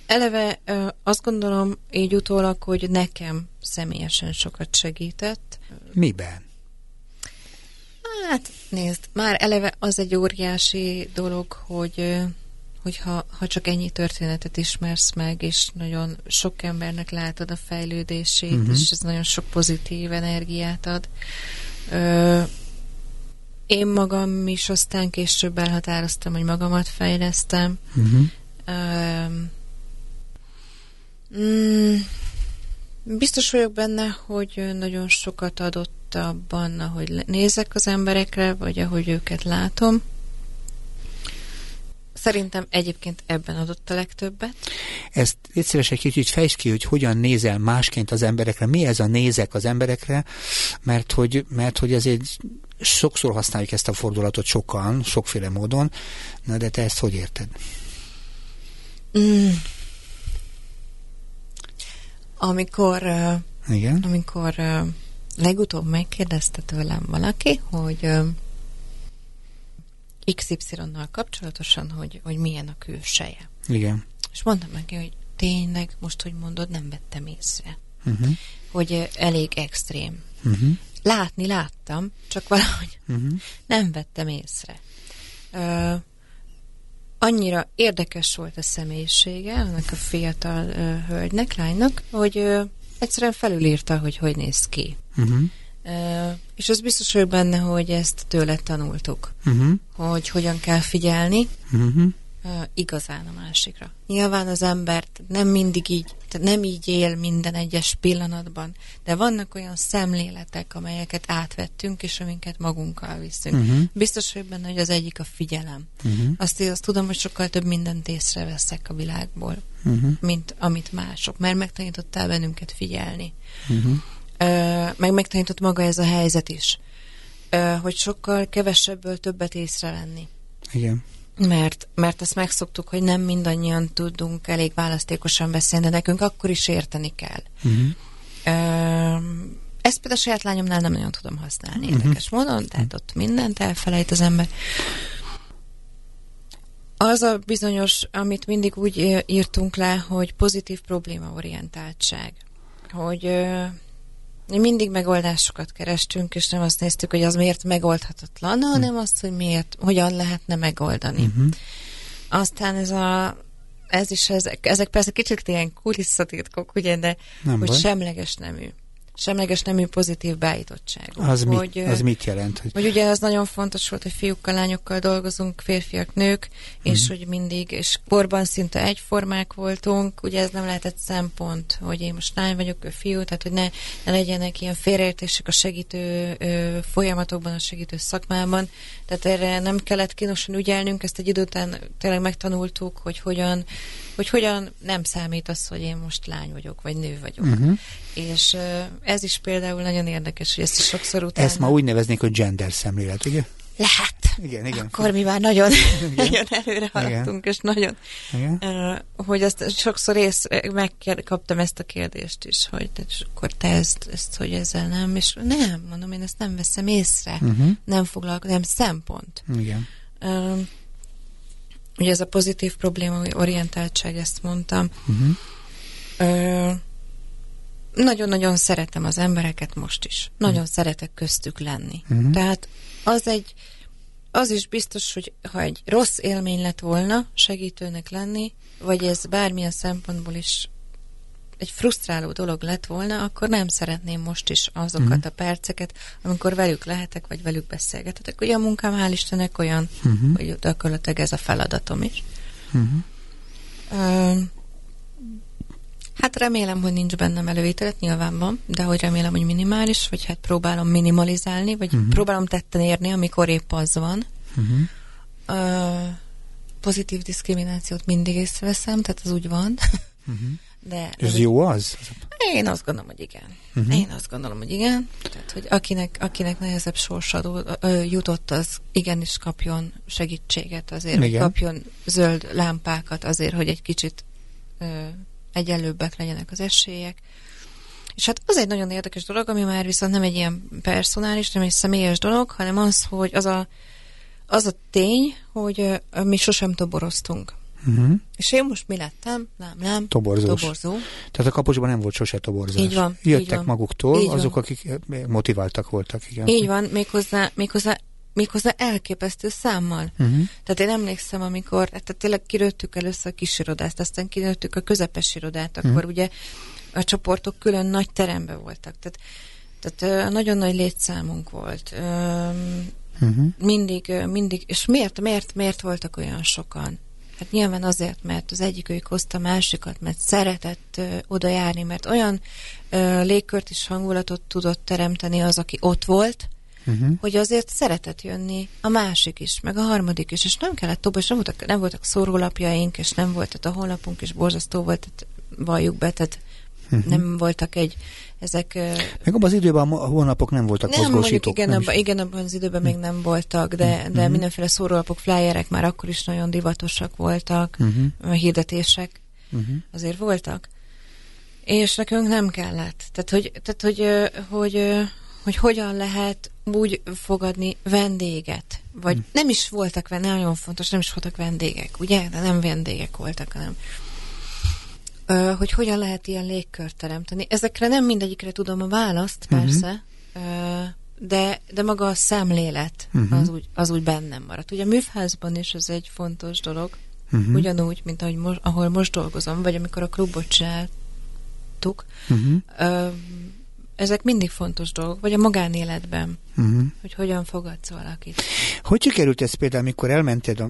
eleve azt gondolom így utólag, hogy nekem személyesen sokat segített. Miben? Hát nézd, már eleve az egy óriási dolog, hogy hogyha ha csak ennyi történetet ismersz meg, és nagyon sok embernek látod a fejlődését, uh-huh. és ez nagyon sok pozitív energiát ad. Ö, én magam is aztán később elhatároztam, hogy magamat fejlesztem. Uh-huh. Ö, mm, biztos vagyok benne, hogy nagyon sokat adott abban, ahogy nézek az emberekre, vagy ahogy őket látom. Szerintem egyébként ebben adott a legtöbbet. Ezt légy szíves egy kicsit fejtsd ki, hogy hogyan nézel másként az emberekre, mi ez a nézek az emberekre, mert hogy, mert hogy ezért sokszor használjuk ezt a fordulatot sokan, sokféle módon, na de te ezt hogy érted? Mm. Amikor, uh, Igen? amikor uh, legutóbb megkérdezte tőlem valaki, hogy uh, XY-nal kapcsolatosan, hogy, hogy milyen a külseje. Igen. És mondtam neki, hogy tényleg, most, hogy mondod, nem vettem észre. Uh-huh. Hogy elég extrém. Uh-huh. Látni láttam, csak valahogy uh-huh. nem vettem észre. Uh, annyira érdekes volt a személyisége annak a fiatal uh, hölgynek, lánynak, hogy uh, egyszerűen felülírta, hogy hogy néz ki. Uh-huh. És az biztos vagyok benne, hogy ezt tőle tanultuk, uh-huh. hogy hogyan kell figyelni uh-huh. uh, igazán a másikra. Nyilván az ember nem mindig így, tehát nem így él minden egyes pillanatban, de vannak olyan szemléletek, amelyeket átvettünk, és amiket magunkkal viszünk. Uh-huh. Biztos vagyok benne, hogy az egyik a figyelem. Uh-huh. Azt, azt tudom, hogy sokkal több mindent észreveszek a világból, uh-huh. mint amit mások, mert megtanítottál bennünket figyelni. Uh-huh meg megtanított maga ez a helyzet is, hogy sokkal kevesebből többet észrevenni. Igen. Mert, mert ezt megszoktuk, hogy nem mindannyian tudunk elég választékosan beszélni, de nekünk akkor is érteni kell. Uh-huh. Ezt például a saját lányomnál nem nagyon tudom használni uh-huh. érdekes módon, tehát ott mindent elfelejt az ember. Az a bizonyos, amit mindig úgy írtunk le, hogy pozitív problémaorientáltság. Hogy mi mindig megoldásokat kerestünk, és nem azt néztük, hogy az miért megoldhatatlan, hm. hanem azt, hogy miért, hogyan lehetne megoldani. Uh-huh. Aztán ez a ez is, ezek, ezek persze kicsit ilyen kulisszatitkok, ugye, de nem hogy baj. semleges nemű. Semleges nemű pozitív beállítottság. Az, hogy, mi, az mit jelent? Hogy... hogy ugye az nagyon fontos volt, hogy fiúkkal, lányokkal dolgozunk, férfiak, nők, és uh-huh. hogy mindig, és korban szinte egyformák voltunk, ugye ez nem lehetett szempont, hogy én most lány vagyok, ő fiú, tehát hogy ne, ne legyenek ilyen félreértések a segítő ö, folyamatokban, a segítő szakmában, tehát erre nem kellett kínosan ügyelnünk, ezt egy idő után tényleg megtanultuk, hogy hogyan, hogy hogyan nem számít az, hogy én most lány vagyok, vagy nő vagyok. Uh-huh. És ez is például nagyon érdekes, hogy ezt is sokszor utána... Ezt ma úgy neveznék, hogy gender szemlélet, ugye? Lehet. Igen, igen. Akkor mi már nagyon, igen. nagyon előre haladtunk, és nagyon, igen. Uh, hogy azt sokszor ész, megkaptam ezt a kérdést is, hogy te, és akkor te ezt, ezt, hogy ezzel nem, és nem, mondom, én ezt nem veszem észre, uh-huh. nem foglalkozom, nem szempont. Igen. Uh, ugye ez a pozitív probléma orientáltság, ezt mondtam. Uh-huh. Uh, nagyon-nagyon szeretem az embereket most is. Nagyon uh-huh. szeretek köztük lenni. Uh-huh. Tehát az egy, az is biztos, hogy ha egy rossz élmény lett volna segítőnek lenni, vagy ez bármilyen szempontból is egy frusztráló dolog lett volna, akkor nem szeretném most is azokat uh-huh. a perceket, amikor velük lehetek, vagy velük beszélgethetek. Ugye a munkám, hál' Istennek olyan, uh-huh. hogy gyakorlatilag ez a feladatom is. Uh-huh. Uh, Hát remélem, hogy nincs bennem előítélet, nyilván van, de hogy remélem, hogy minimális, vagy hát próbálom minimalizálni, vagy uh-huh. próbálom tetten érni, amikor épp az van. Uh-huh. Uh, pozitív diszkriminációt mindig észreveszem, tehát az úgy van. Uh-huh. De ez jó az? Én azt gondolom, hogy igen. Uh-huh. Én azt gondolom, hogy igen. Tehát, hogy akinek, akinek nehezebb sorsadó jutott, az igenis kapjon segítséget azért, igen. hogy kapjon zöld lámpákat azért, hogy egy kicsit ö, egyenlőbbek legyenek az esélyek. És hát az egy nagyon érdekes dolog, ami már viszont nem egy ilyen personális, nem egy személyes dolog, hanem az, hogy az a, az a tény, hogy mi sosem toboroztunk. Uh-huh. És én most mi lettem? Nem, nem. Toborzós. Toborzó. Tehát a kaposban nem volt sose toborzás. Így van. Jöttek így van. maguktól így azok, van. akik motiváltak voltak. Igen. Így van, méghozzá, méghozzá méghozzá elképesztő számmal. Uh-huh. Tehát én emlékszem, amikor, tehát tényleg kirőttük először a kisirodát, aztán kirőttük a közepes irodát, akkor uh-huh. ugye a csoportok külön nagy teremben voltak. Tehát, tehát nagyon nagy létszámunk volt. Uh-huh. Mindig, mindig, és miért, miért, miért voltak olyan sokan? Hát nyilván azért, mert az egyik ők hozta másikat, mert szeretett ö, oda járni, mert olyan ö, légkört és hangulatot tudott teremteni az, aki ott volt, uh-huh. hogy azért szeretett jönni a másik is, meg a harmadik is, és nem kellett tovább, és nem voltak, nem voltak szórólapjaink, és nem volt, tehát a honlapunk is borzasztó volt, tehát valljuk be, tehát uh-huh. nem voltak egy, ezek... Meg abban az időben a honlapok nem voltak nem, mozgósítók. Igen, nem abban, igen, abban az időben még nem voltak, de, uh-huh. de mindenféle szórólapok, flyerek már akkor is nagyon divatosak voltak, uh-huh. hirdetések uh-huh. azért voltak. És nekünk nem kellett. Tehát, hogy, tehát, hogy, hogy, hogy hogyan lehet úgy fogadni vendéget. Vagy hmm. nem is voltak, nagyon fontos, nem is voltak vendégek, ugye? De nem vendégek voltak, hanem hogy hogyan lehet ilyen légkört teremteni. Ezekre nem mindegyikre tudom a választ, mhm. persze, uh-huh. de, de maga a szemlélet uh-huh. az, úgy, az úgy bennem maradt. Ugye a műfházban is ez egy fontos dolog, uh-huh. ugyanúgy, mint ahogy most, ahol most dolgozom, vagy amikor a klubot csináltuk, uh-huh. ezek mindig fontos dolgok, vagy a magánéletben, uh-huh. hogy hogyan fogadsz valakit. Hogy sikerült ez például, amikor elmented a,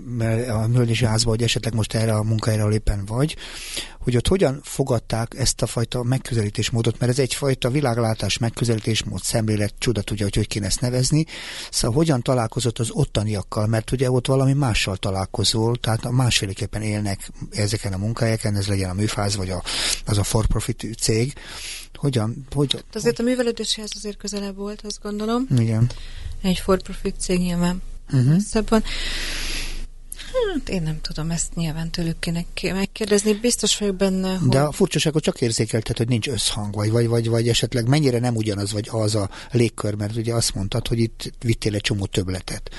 a művelési házba, vagy esetleg most erre a munkahelyre, éppen vagy, hogy ott hogyan fogadták ezt a fajta megközelítésmódot, mert ez egyfajta világlátás, megközelítésmód, szemlélet, csuda tudja, hogy hogy kéne ezt nevezni. Szóval hogyan találkozott az ottaniakkal, mert ugye ott valami mással találkozol, tehát másféleképpen élnek ezeken a munkahelyeken, ez legyen a műfáz, vagy a, az a for-profit cég, hogyan? hogyan hát azért a művelődéshez azért közelebb volt, azt gondolom. Igen. Egy for-profit cég nyilván uh-huh. Hát én nem tudom, ezt nyilván tőlük kéne megkérdezni. Biztos vagyok benne, hogy... De a furcsaságot csak érzékelted, hogy nincs összhang, vagy, vagy, vagy, vagy esetleg mennyire nem ugyanaz, vagy az a légkör, mert ugye azt mondtad, hogy itt vittél egy csomó töbletet.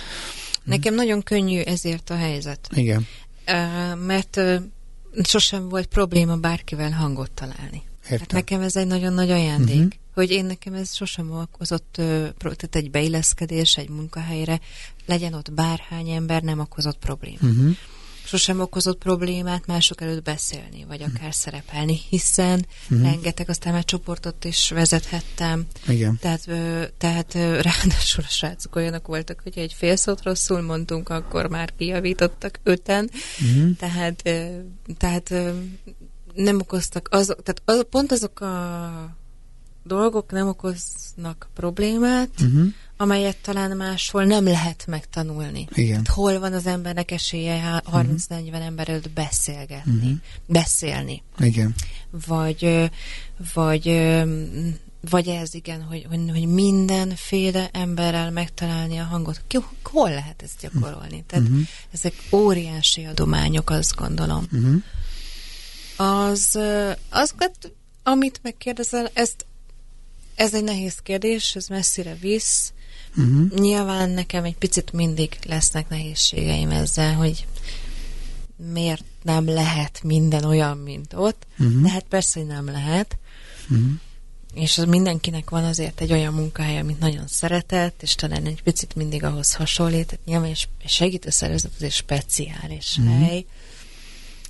Nekem hm. nagyon könnyű ezért a helyzet. Igen. Uh, mert uh, sosem volt probléma bárkivel hangot találni. Hát nekem ez egy nagyon nagy ajándék, uh-huh. hogy én nekem ez sosem okozott, tehát egy beilleszkedés egy munkahelyre, legyen ott bárhány ember, nem okozott problémát. Uh-huh. sosem okozott problémát mások előtt beszélni, vagy akár szerepelni, hiszen uh-huh. rengeteg, aztán már csoportot is vezethettem. Igen. Tehát, tehát ráadásul a srácok olyanok voltak, hogy egy fél szót rosszul mondtunk, akkor már kijavítottak öten. Uh-huh. Tehát, tehát nem okoztak, azok, tehát az, pont azok a dolgok nem okoznak problémát, uh-huh. amelyet talán máshol nem lehet megtanulni. Igen. Tehát hol van az embernek esélye 30-40 uh-huh. ember előtt beszélgetni, uh-huh. beszélni. Igen. Vagy, vagy, vagy ez igen, hogy, hogy, hogy mindenféle emberrel megtalálni a hangot. Ki, hol lehet ezt gyakorolni? Tehát uh-huh. ezek óriási adományok, azt gondolom. Uh-huh. Az, az, amit megkérdezel, ezt ez egy nehéz kérdés, ez messzire visz. Uh-huh. Nyilván nekem egy picit mindig lesznek nehézségeim ezzel, hogy miért nem lehet minden olyan, mint ott. Uh-huh. De hát persze, hogy nem lehet. Uh-huh. És az mindenkinek van azért egy olyan munkája, amit nagyon szeretett, és talán egy picit mindig ahhoz hasonlít. Nyilván egy segítőszervezet azért speciális uh-huh. hely.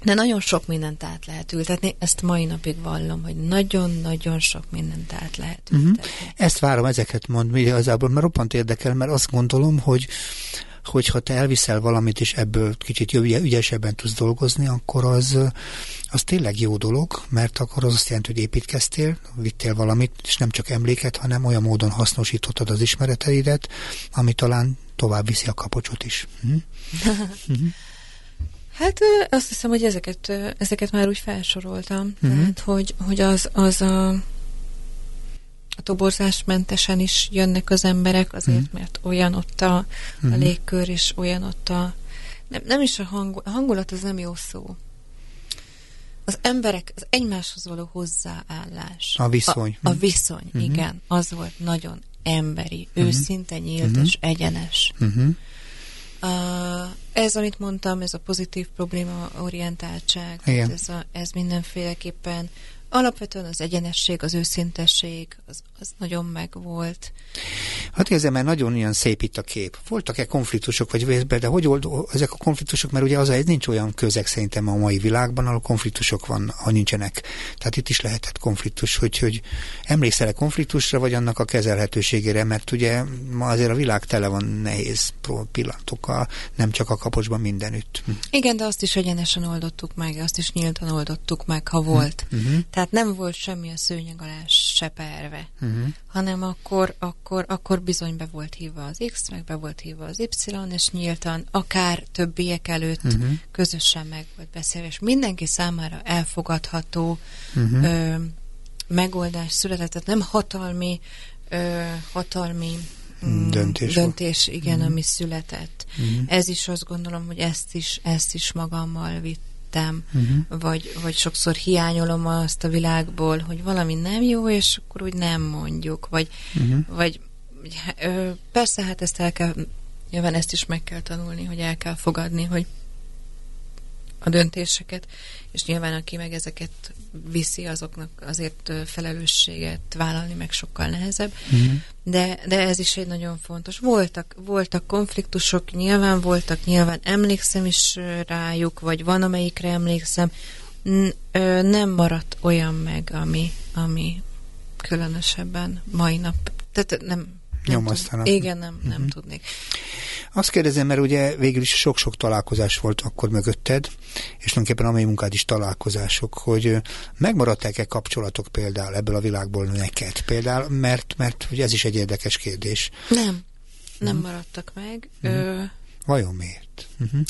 De nagyon sok mindent át lehet ültetni, ezt mai napig vallom, hogy nagyon-nagyon sok mindent át lehet mhm. ültetni. Uh-huh. Ezt várom, ezeket mond, igazából, mert roppant érdekel, mert azt gondolom, hogy hogyha te elviszel valamit, és ebből kicsit ügyesebben tudsz dolgozni, akkor az, az tényleg jó dolog, mert akkor az azt jelenti, hogy építkeztél, vittél valamit, és nem csak emléket, hanem olyan módon hasznosítottad az ismereteidet, ami talán tovább viszi a kapocsot is. Hm? Hát azt hiszem, hogy ezeket, ezeket már úgy felsoroltam. Uh-huh. Tehát, hogy, hogy az, az a, a toborzásmentesen is jönnek az emberek, azért, uh-huh. mert olyan ott a, a uh-huh. légkör, és olyan ott a... Nem, nem is a, hangul, a hangulat, az nem jó szó. Az emberek, az egymáshoz való hozzáállás. A viszony. A, a viszony, uh-huh. igen. Az volt nagyon emberi, uh-huh. őszinte, nyílt uh-huh. és egyenes. Uh-huh. Ez, amit mondtam, ez a pozitív probléma orientáltság, ez, a, ez mindenféleképpen alapvetően az egyenesség, az őszintesség, az, az nagyon megvolt. Hát érzem, mert nagyon ilyen szép itt a kép. Voltak-e konfliktusok, vagy vészben, de hogy old, ezek a konfliktusok, mert ugye az, ez nincs olyan közeg szerintem a mai világban, ahol konfliktusok van, ha nincsenek. Tehát itt is lehetett konfliktus, hogy, hogy emlékszel-e konfliktusra, vagy annak a kezelhetőségére, mert ugye ma azért a világ tele van nehéz pillanatokkal, nem csak a kapocsban mindenütt. Igen, de azt is egyenesen oldottuk meg, azt is nyíltan oldottuk meg, ha volt. Uh-huh. Tehát nem volt semmi a szőnyeg alá seperve, uh-huh. hanem akkor, akkor, akkor bizony be volt hívva az X, meg be volt hívva az Y, és nyíltan, akár többiek előtt uh-huh. közösen meg volt beszélve, és mindenki számára elfogadható uh-huh. ö, megoldás született, tehát nem hatalmi ö, hatalmi mm, döntés, döntés igen, uh-huh. ami született. Uh-huh. Ez is azt gondolom, hogy ezt is, ezt is magammal vitt szeretem, uh-huh. vagy, vagy sokszor hiányolom azt a világból, hogy valami nem jó, és akkor úgy nem mondjuk, vagy, uh-huh. vagy persze, hát ezt el kell, nyilván ezt is meg kell tanulni, hogy el kell fogadni, hogy a döntéseket, és nyilván aki meg ezeket viszi, azoknak azért felelősséget vállalni meg sokkal nehezebb, uh-huh. de, de ez is egy nagyon fontos. Voltak, voltak konfliktusok, nyilván voltak, nyilván emlékszem is rájuk, vagy van, amelyikre emlékszem, nem maradt olyan meg, ami, ami különösebben mai nap, tehát nem, nyomasztanak. Igen, nem, nem uh-huh. tudnék. Azt kérdezem, mert ugye végül is sok-sok találkozás volt akkor mögötted, és tulajdonképpen a mély munkád is találkozások, hogy megmaradták-e kapcsolatok például ebből a világból neked például, mert, mert ugye ez is egy érdekes kérdés. Nem, nem uh-huh. maradtak meg. Uh-huh. Ö... Vajon miért? Uh-huh.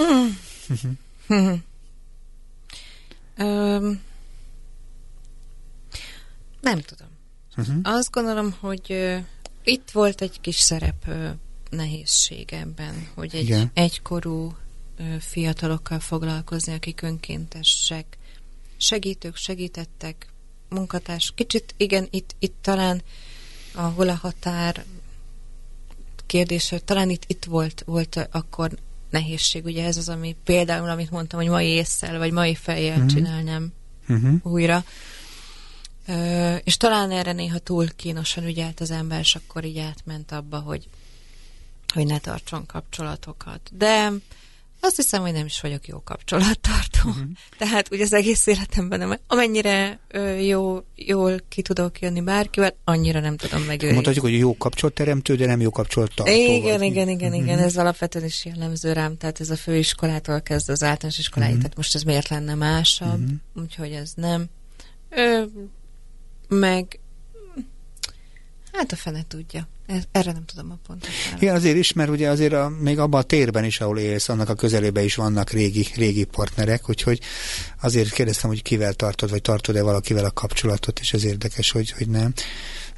Mm. Uh-huh. Uh-huh. Ö... Nem tudom. Uh-huh. Azt gondolom, hogy uh, itt volt egy kis szerep uh, nehézség ebben, hogy egy Igen. egykorú uh, fiatalokkal foglalkozni, akik önkéntesek, segítők, segítettek, munkatárs. Kicsit, igen, itt, itt talán ahol a határ kérdése, talán itt, itt volt, volt akkor nehézség, ugye ez az, ami például, amit mondtam, hogy mai észszel, vagy mai fejjel uh-huh. csinálnám uh-huh. újra, és talán erre néha túl kínosan ügyelt az ember, és akkor így átment abba, hogy, hogy ne tartson kapcsolatokat. De Azt hiszem, hogy nem is vagyok jó kapcsolattartó. Uh-huh. Tehát ugye az egész életemben nem. Amennyire ö, jó, jól ki tudok jönni bárkivel, annyira nem tudom megőrizni. Mondhatjuk, hogy jó kapcsolatteremtő, de nem jó kapcsolattartó. Igen, vagy. igen, igen, uh-huh. igen. Ez alapvetően is jellemző rám. Tehát ez a főiskolától kezdve az általános iskoláig. Uh-huh. Tehát most ez miért lenne másabb? Uh-huh. Úgyhogy ez nem. Ö, meg Hát a fene tudja. Erre nem tudom a pontot. Igen, azért is, mert ugye azért a, még abban a térben is, ahol élsz, annak a közelében is vannak régi, régi partnerek, úgyhogy azért kérdeztem, hogy kivel tartod, vagy tartod-e valakivel a kapcsolatot, és ez érdekes, hogy, hogy nem.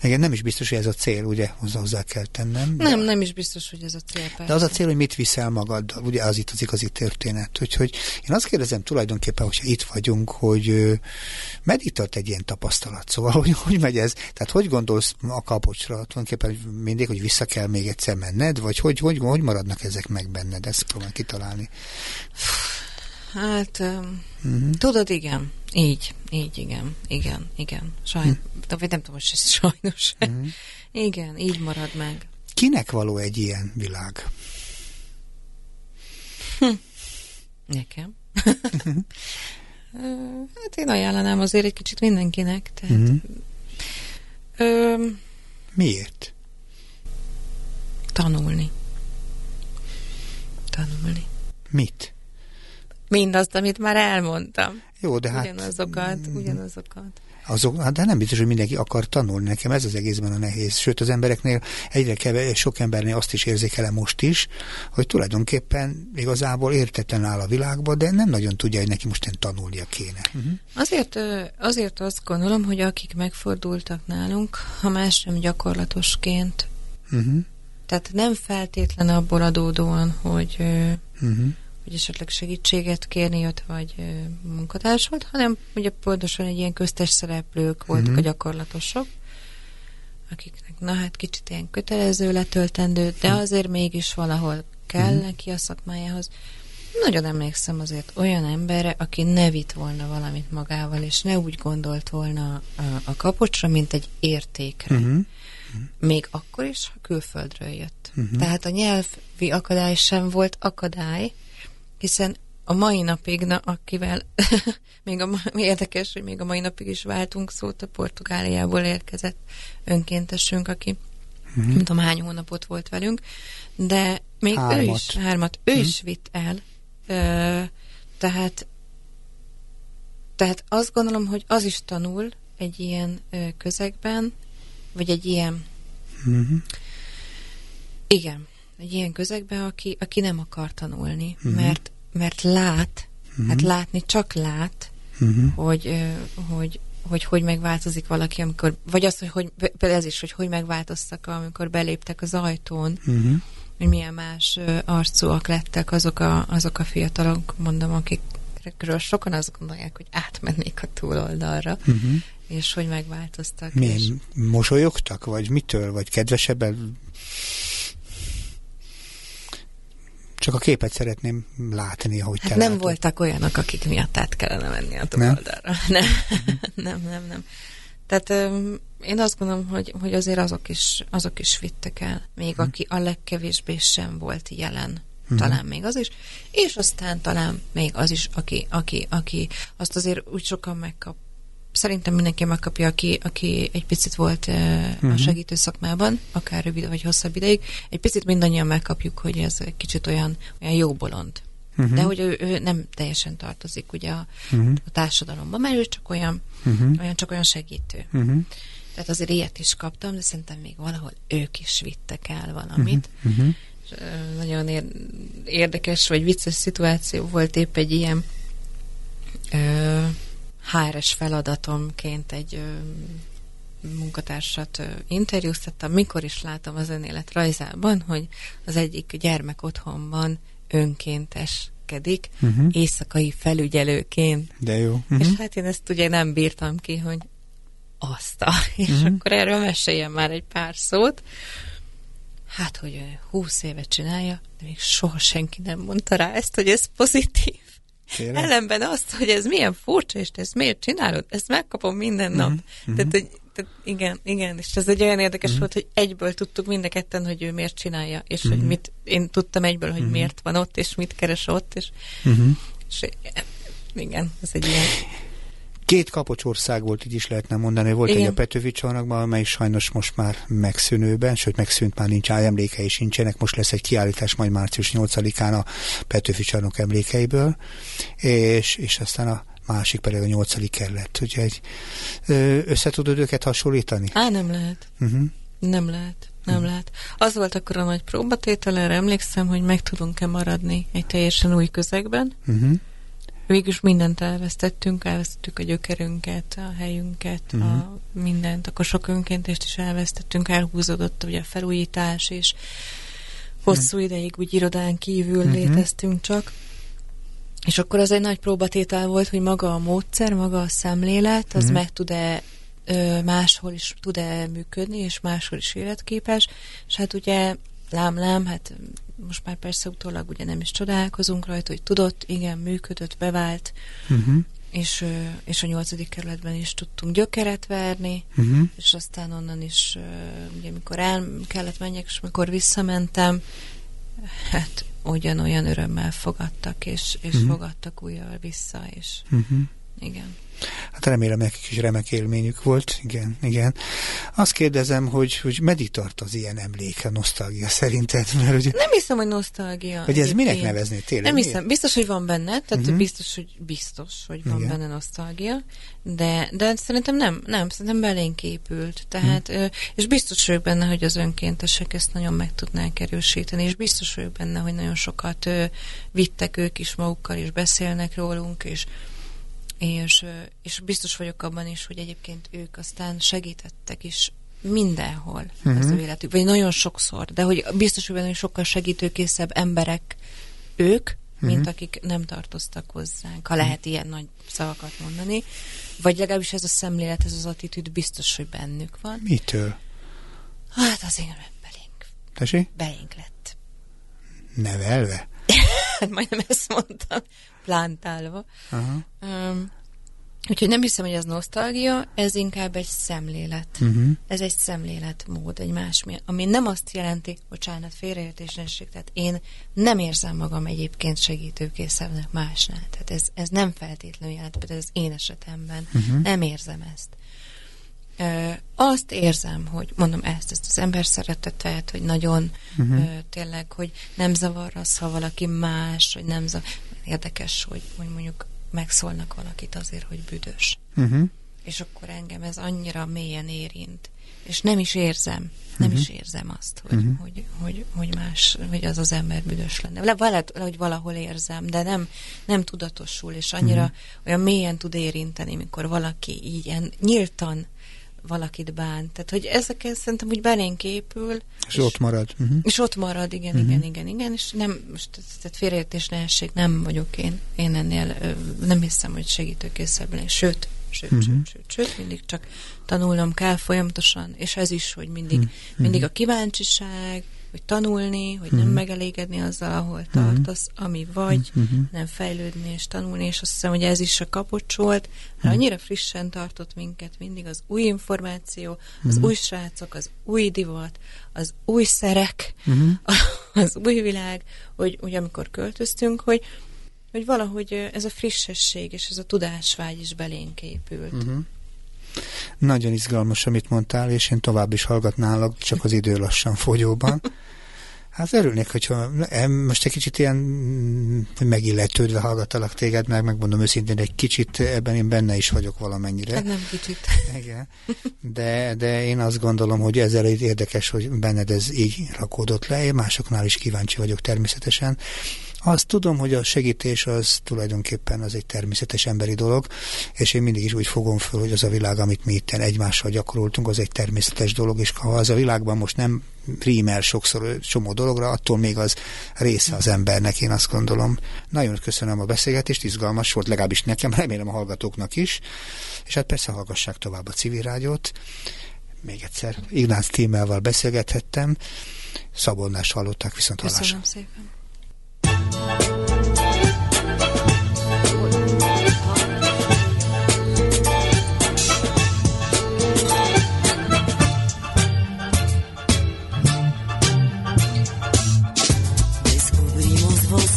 Igen, nem is biztos, hogy ez a cél, ugye, hozzá, kell tennem. De... Nem, nem is biztos, hogy ez a cél. Persze. De az a cél, hogy mit viszel magaddal, ugye az itt az igazi történet. Úgyhogy én azt kérdezem tulajdonképpen, hogyha itt vagyunk, hogy meddig tart egy ilyen tapasztalat? Szóval, hogy, hogy megy ez? Tehát hogy gondolsz a kapocsra? Tulajdonképpen mindig, hogy vissza kell még egyszer menned, vagy hogy, hogy, hogy maradnak ezek meg benned? Ezt próbálom kitalálni. Hát, um, uh-huh. tudod, igen. Így, így, igen, igen, igen. Sajnos, hm. vagy nem tudom, hogy ez sajnos. Uh-huh. igen, így marad meg. Kinek való egy ilyen világ? Hm. Nekem. hát én ajánlanám azért egy kicsit mindenkinek. Tehát, uh-huh. ö, Miért? Tanulni. Tanulni. Mit? Mindazt, amit már elmondtam. Jó, de hát... Ugyanazokat, ugyanazokat. Azok, hát de nem biztos, hogy mindenki akar tanulni. Nekem ez az egészben a nehéz. Sőt, az embereknél egyre kevés, sok embernél azt is érzékelem most is, hogy tulajdonképpen igazából értetlen áll a világba, de nem nagyon tudja, hogy neki most tanulnia kéne. Uh-huh. Azért, azért azt gondolom, hogy akik megfordultak nálunk, ha más nem gyakorlatosként, uh-huh. tehát nem feltétlen abból adódóan, hogy uh-huh hogy esetleg segítséget kérni jött, vagy munkatárs volt, hanem ugye pontosan egy ilyen köztes szereplők voltak mm-hmm. a gyakorlatosok, akiknek na hát kicsit ilyen kötelező letöltendő, de mhm. azért mégis valahol kell mm-hmm. neki a szakmájához. Nagyon emlékszem azért olyan emberre, aki ne vitt volna valamit magával, és ne úgy gondolt volna a, a kapocsra, mint egy értékre. Mm-hmm. Még akkor is, ha külföldről jött. Uh-huh. Tehát a nyelvi akadály sem volt akadály, hiszen a mai napig, na, akivel még a, érdekes, hogy még a mai napig is váltunk szót, a Portugáliából érkezett önkéntesünk, aki mm-hmm. nem tudom hány hónapot volt velünk, de még hármat. ő is, hármat, ő mm-hmm. is vitt el. Ö, tehát tehát azt gondolom, hogy az is tanul egy ilyen ö, közegben, vagy egy ilyen mm-hmm. igen, egy ilyen közegbe, aki, aki nem akar tanulni, uh-huh. mert, mert lát, uh-huh. hát látni csak lát, uh-huh. hogy, hogy, hogy hogy megváltozik valaki, amikor, vagy az, hogy, hogy ez is, hogy hogy megváltoztak, amikor beléptek az ajtón, uh-huh. hogy milyen más arcúak lettek azok a, azok a fiatalok, mondom, akikről sokan azt gondolják, hogy átmennék a túloldalra, uh-huh. és hogy megváltoztak. Milyen és... mosolyogtak, vagy mitől, vagy kedvesebben Csak a képet szeretném látni, hogy hát te nem látod. voltak olyanok, akik miatt át kellene menni a túloldalra. Nem? Nem, nem, nem, nem. Tehát én azt gondolom, hogy, hogy azért azok is, azok is vittek el, még hmm. aki a legkevésbé sem volt jelen. Hmm. Talán még az is, és aztán talán még az is, aki, aki, aki azt azért úgy sokan megkap, szerintem mindenki megkapja, aki, aki egy picit volt uh, uh-huh. a segítő szakmában, akár rövid vagy hosszabb ideig, egy picit mindannyian megkapjuk, hogy ez egy kicsit olyan, olyan jó bolond. Uh-huh. De hogy ő, ő nem teljesen tartozik ugye a, uh-huh. a társadalomba, mert ő csak olyan, uh-huh. olyan, csak olyan segítő. Uh-huh. Tehát azért ilyet is kaptam, de szerintem még valahol ők is vittek el valamit. Uh-huh. És, uh, nagyon érdekes vagy vicces szituáció volt épp egy ilyen uh, HRS feladatomként egy ö, munkatársat ö, interjúztattam, mikor is látom az önélet rajzában, hogy az egyik gyermek otthonban önkénteskedik, uh-huh. éjszakai felügyelőként. De jó. Uh-huh. És hát én ezt ugye nem bírtam ki, hogy azt a, és uh-huh. akkor erről meséljem már egy pár szót. Hát, hogy húsz évet csinálja, de még soha senki nem mondta rá ezt, hogy ez pozitív. Tényleg? Ellenben azt, hogy ez milyen furcsa, és te ezt miért csinálod, ezt megkapom minden nap. Uh-huh. Tehát, hogy tehát igen, igen, és ez egy olyan érdekes mm. volt, hogy egyből tudtuk mind a ketten, hogy ő miért csinálja, és mm. hogy mhm. mit, én tudtam egyből, hogy mm. miért van ott, és mit keres ott, és, mm. és igen, ez egy ilyen... Két kapocsország volt, így is lehetne mondani. Volt Igen. egy a Petőfi csarnokban, amely sajnos most már megszűnőben, sőt megszűnt, már nincs emlékei sincsenek. Most lesz egy kiállítás majd március 8-án a Petőfi csarnok emlékeiből, és, és aztán a másik pedig a nyolcadik kerület. Úgyhogy össze tudod őket hasonlítani? Á, nem lehet. Uh-huh. Nem lehet. Nem uh-huh. lehet. Az volt akkor a nagy próbatétel, erre emlékszem, hogy meg tudunk-e maradni egy teljesen új közegben. Uh-huh. Végülis mindent elvesztettünk, elvesztettük a gyökerünket, a helyünket, uh-huh. a mindent, akkor sok önkéntést is elvesztettünk, elhúzódott ugye a felújítás, és hosszú uh-huh. ideig úgy irodán kívül uh-huh. léteztünk csak. És akkor az egy nagy próbatétel volt, hogy maga a módszer, maga a szemlélet, az mm. meg tud-e máshol is tud-e működni, és máshol is életképes, és hát ugye lám-lám, hát most már persze utólag ugye nem is csodálkozunk rajta, hogy tudott, igen, működött, bevált, uh-huh. és, és a nyolcadik kerületben is tudtunk gyökeret verni, uh-huh. és aztán onnan is, ugye amikor el kellett menjek, és amikor visszamentem, hát ugyanolyan örömmel fogadtak, és, és uh-huh. fogadtak újjal vissza, és uh-huh. igen. Hát remélem nekik is remek élményük volt, igen, igen. Azt kérdezem, hogy, hogy meddig tart az ilyen emléke, nosztalgia szerinted? Mert, ugye, nem hiszem, hogy nosztalgia. Hogy ez minek nevezni tényleg? Nem hiszem, biztos, hogy van benne, tehát uh-huh. biztos, hogy biztos, hogy van igen. benne nosztalgia, de, de szerintem nem, nem, szerintem belénk épült, tehát, uh-huh. és biztos vagyok benne, hogy az önkéntesek ezt nagyon meg tudnák erősíteni, és biztos vagyok benne, hogy nagyon sokat vittek ők is magukkal, és beszélnek rólunk, és és, és biztos vagyok abban is, hogy egyébként ők aztán segítettek is mindenhol uh-huh. az ő életük, vagy nagyon sokszor, de hogy biztos, hogy benne, sokkal segítőkészebb emberek ők, uh-huh. mint akik nem tartoztak hozzánk, ha lehet ilyen nagy szavakat mondani, vagy legalábbis ez a szemlélet, ez az attitűd biztos, hogy bennük van. Mitől? Hát azért belénk. Tessé? Belénk lett. Nevelve? hát majdnem ezt mondtam plántálva. Uh-huh. Um, úgyhogy nem hiszem, hogy ez nosztalgia, ez inkább egy szemlélet. Uh-huh. Ez egy szemléletmód, egy más, ami nem azt jelenti, bocsánat, félreértésesség, tehát én nem érzem magam egyébként segítőkészebbnek másnál. Tehát ez, ez nem feltétlenül jelent, például az én esetemben uh-huh. nem érzem ezt. Azt érzem, hogy mondom ezt, ezt az ember szeretetet, hogy nagyon uh-huh. tényleg, hogy nem zavar az, ha valaki más, hogy nem zavar, érdekes, hogy, hogy mondjuk megszólnak valakit azért, hogy büdös. Uh-huh. És akkor engem ez annyira mélyen érint. És nem is érzem, nem uh-huh. is érzem azt, hogy, uh-huh. hogy, hogy, hogy más, hogy az az ember büdös lenne. Le, lehet, hogy valahol érzem, de nem, nem tudatosul, és annyira uh-huh. olyan mélyen tud érinteni, mikor valaki így nyíltan valakit bánt. Tehát, hogy ezek szerintem úgy belénk épül. És, és ott marad. Uh-huh. És ott marad, igen, uh-huh. igen, igen, igen, és nem, most tehát félreértés ne essék, nem vagyok én, én ennél, nem hiszem, hogy segítőkészebb lenni, sőt, sőt, uh-huh. sőt, sőt, sőt, mindig csak tanulnom kell folyamatosan, és ez is, hogy mindig, uh-huh. mindig a kíváncsiság, hogy tanulni, hogy nem mhm. megelégedni azzal, ahol mhm. tartasz, ami vagy, uh-huh. nem fejlődni és tanulni, és azt hiszem, hogy ez is a kapocs volt, mert annyira frissen tartott minket mindig az új információ, az új srácok, az új divat, az új szerek, az új világ, hogy, hogy amikor költöztünk, hogy hogy valahogy ez a frissesség és ez a tudásvágy is belénk épült. Uh-huh. Nagyon izgalmas, amit mondtál, és én tovább is hallgatnálak, csak az idő lassan fogyóban. Hát örülnék, hogyha most egy kicsit ilyen megilletődve hallgatalak téged, meg megmondom őszintén, egy kicsit ebben én benne is vagyok valamennyire. Hát nem kicsit. Igen. De, de én azt gondolom, hogy ezzel érdekes, hogy benned ez így rakódott le, én másoknál is kíváncsi vagyok természetesen. Azt tudom, hogy a segítés az tulajdonképpen az egy természetes emberi dolog, és én mindig is úgy fogom föl, hogy az a világ, amit mi itt egymással gyakoroltunk, az egy természetes dolog, és ha az a világban most nem rímel sokszor csomó dologra, attól még az része az embernek, én azt gondolom. Nagyon köszönöm a beszélgetést, izgalmas volt, legalábbis nekem, remélem a hallgatóknak is, és hát persze hallgassák tovább a civil rádiót. Még egyszer Ignác Tímelval beszélgethettem, Szabolnást hallották viszont hallásra. Köszönöm szépen.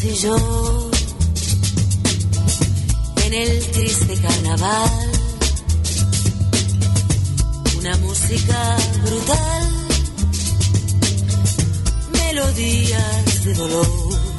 Y yo en el triste carnaval. Una música brutal, melodías de dolor.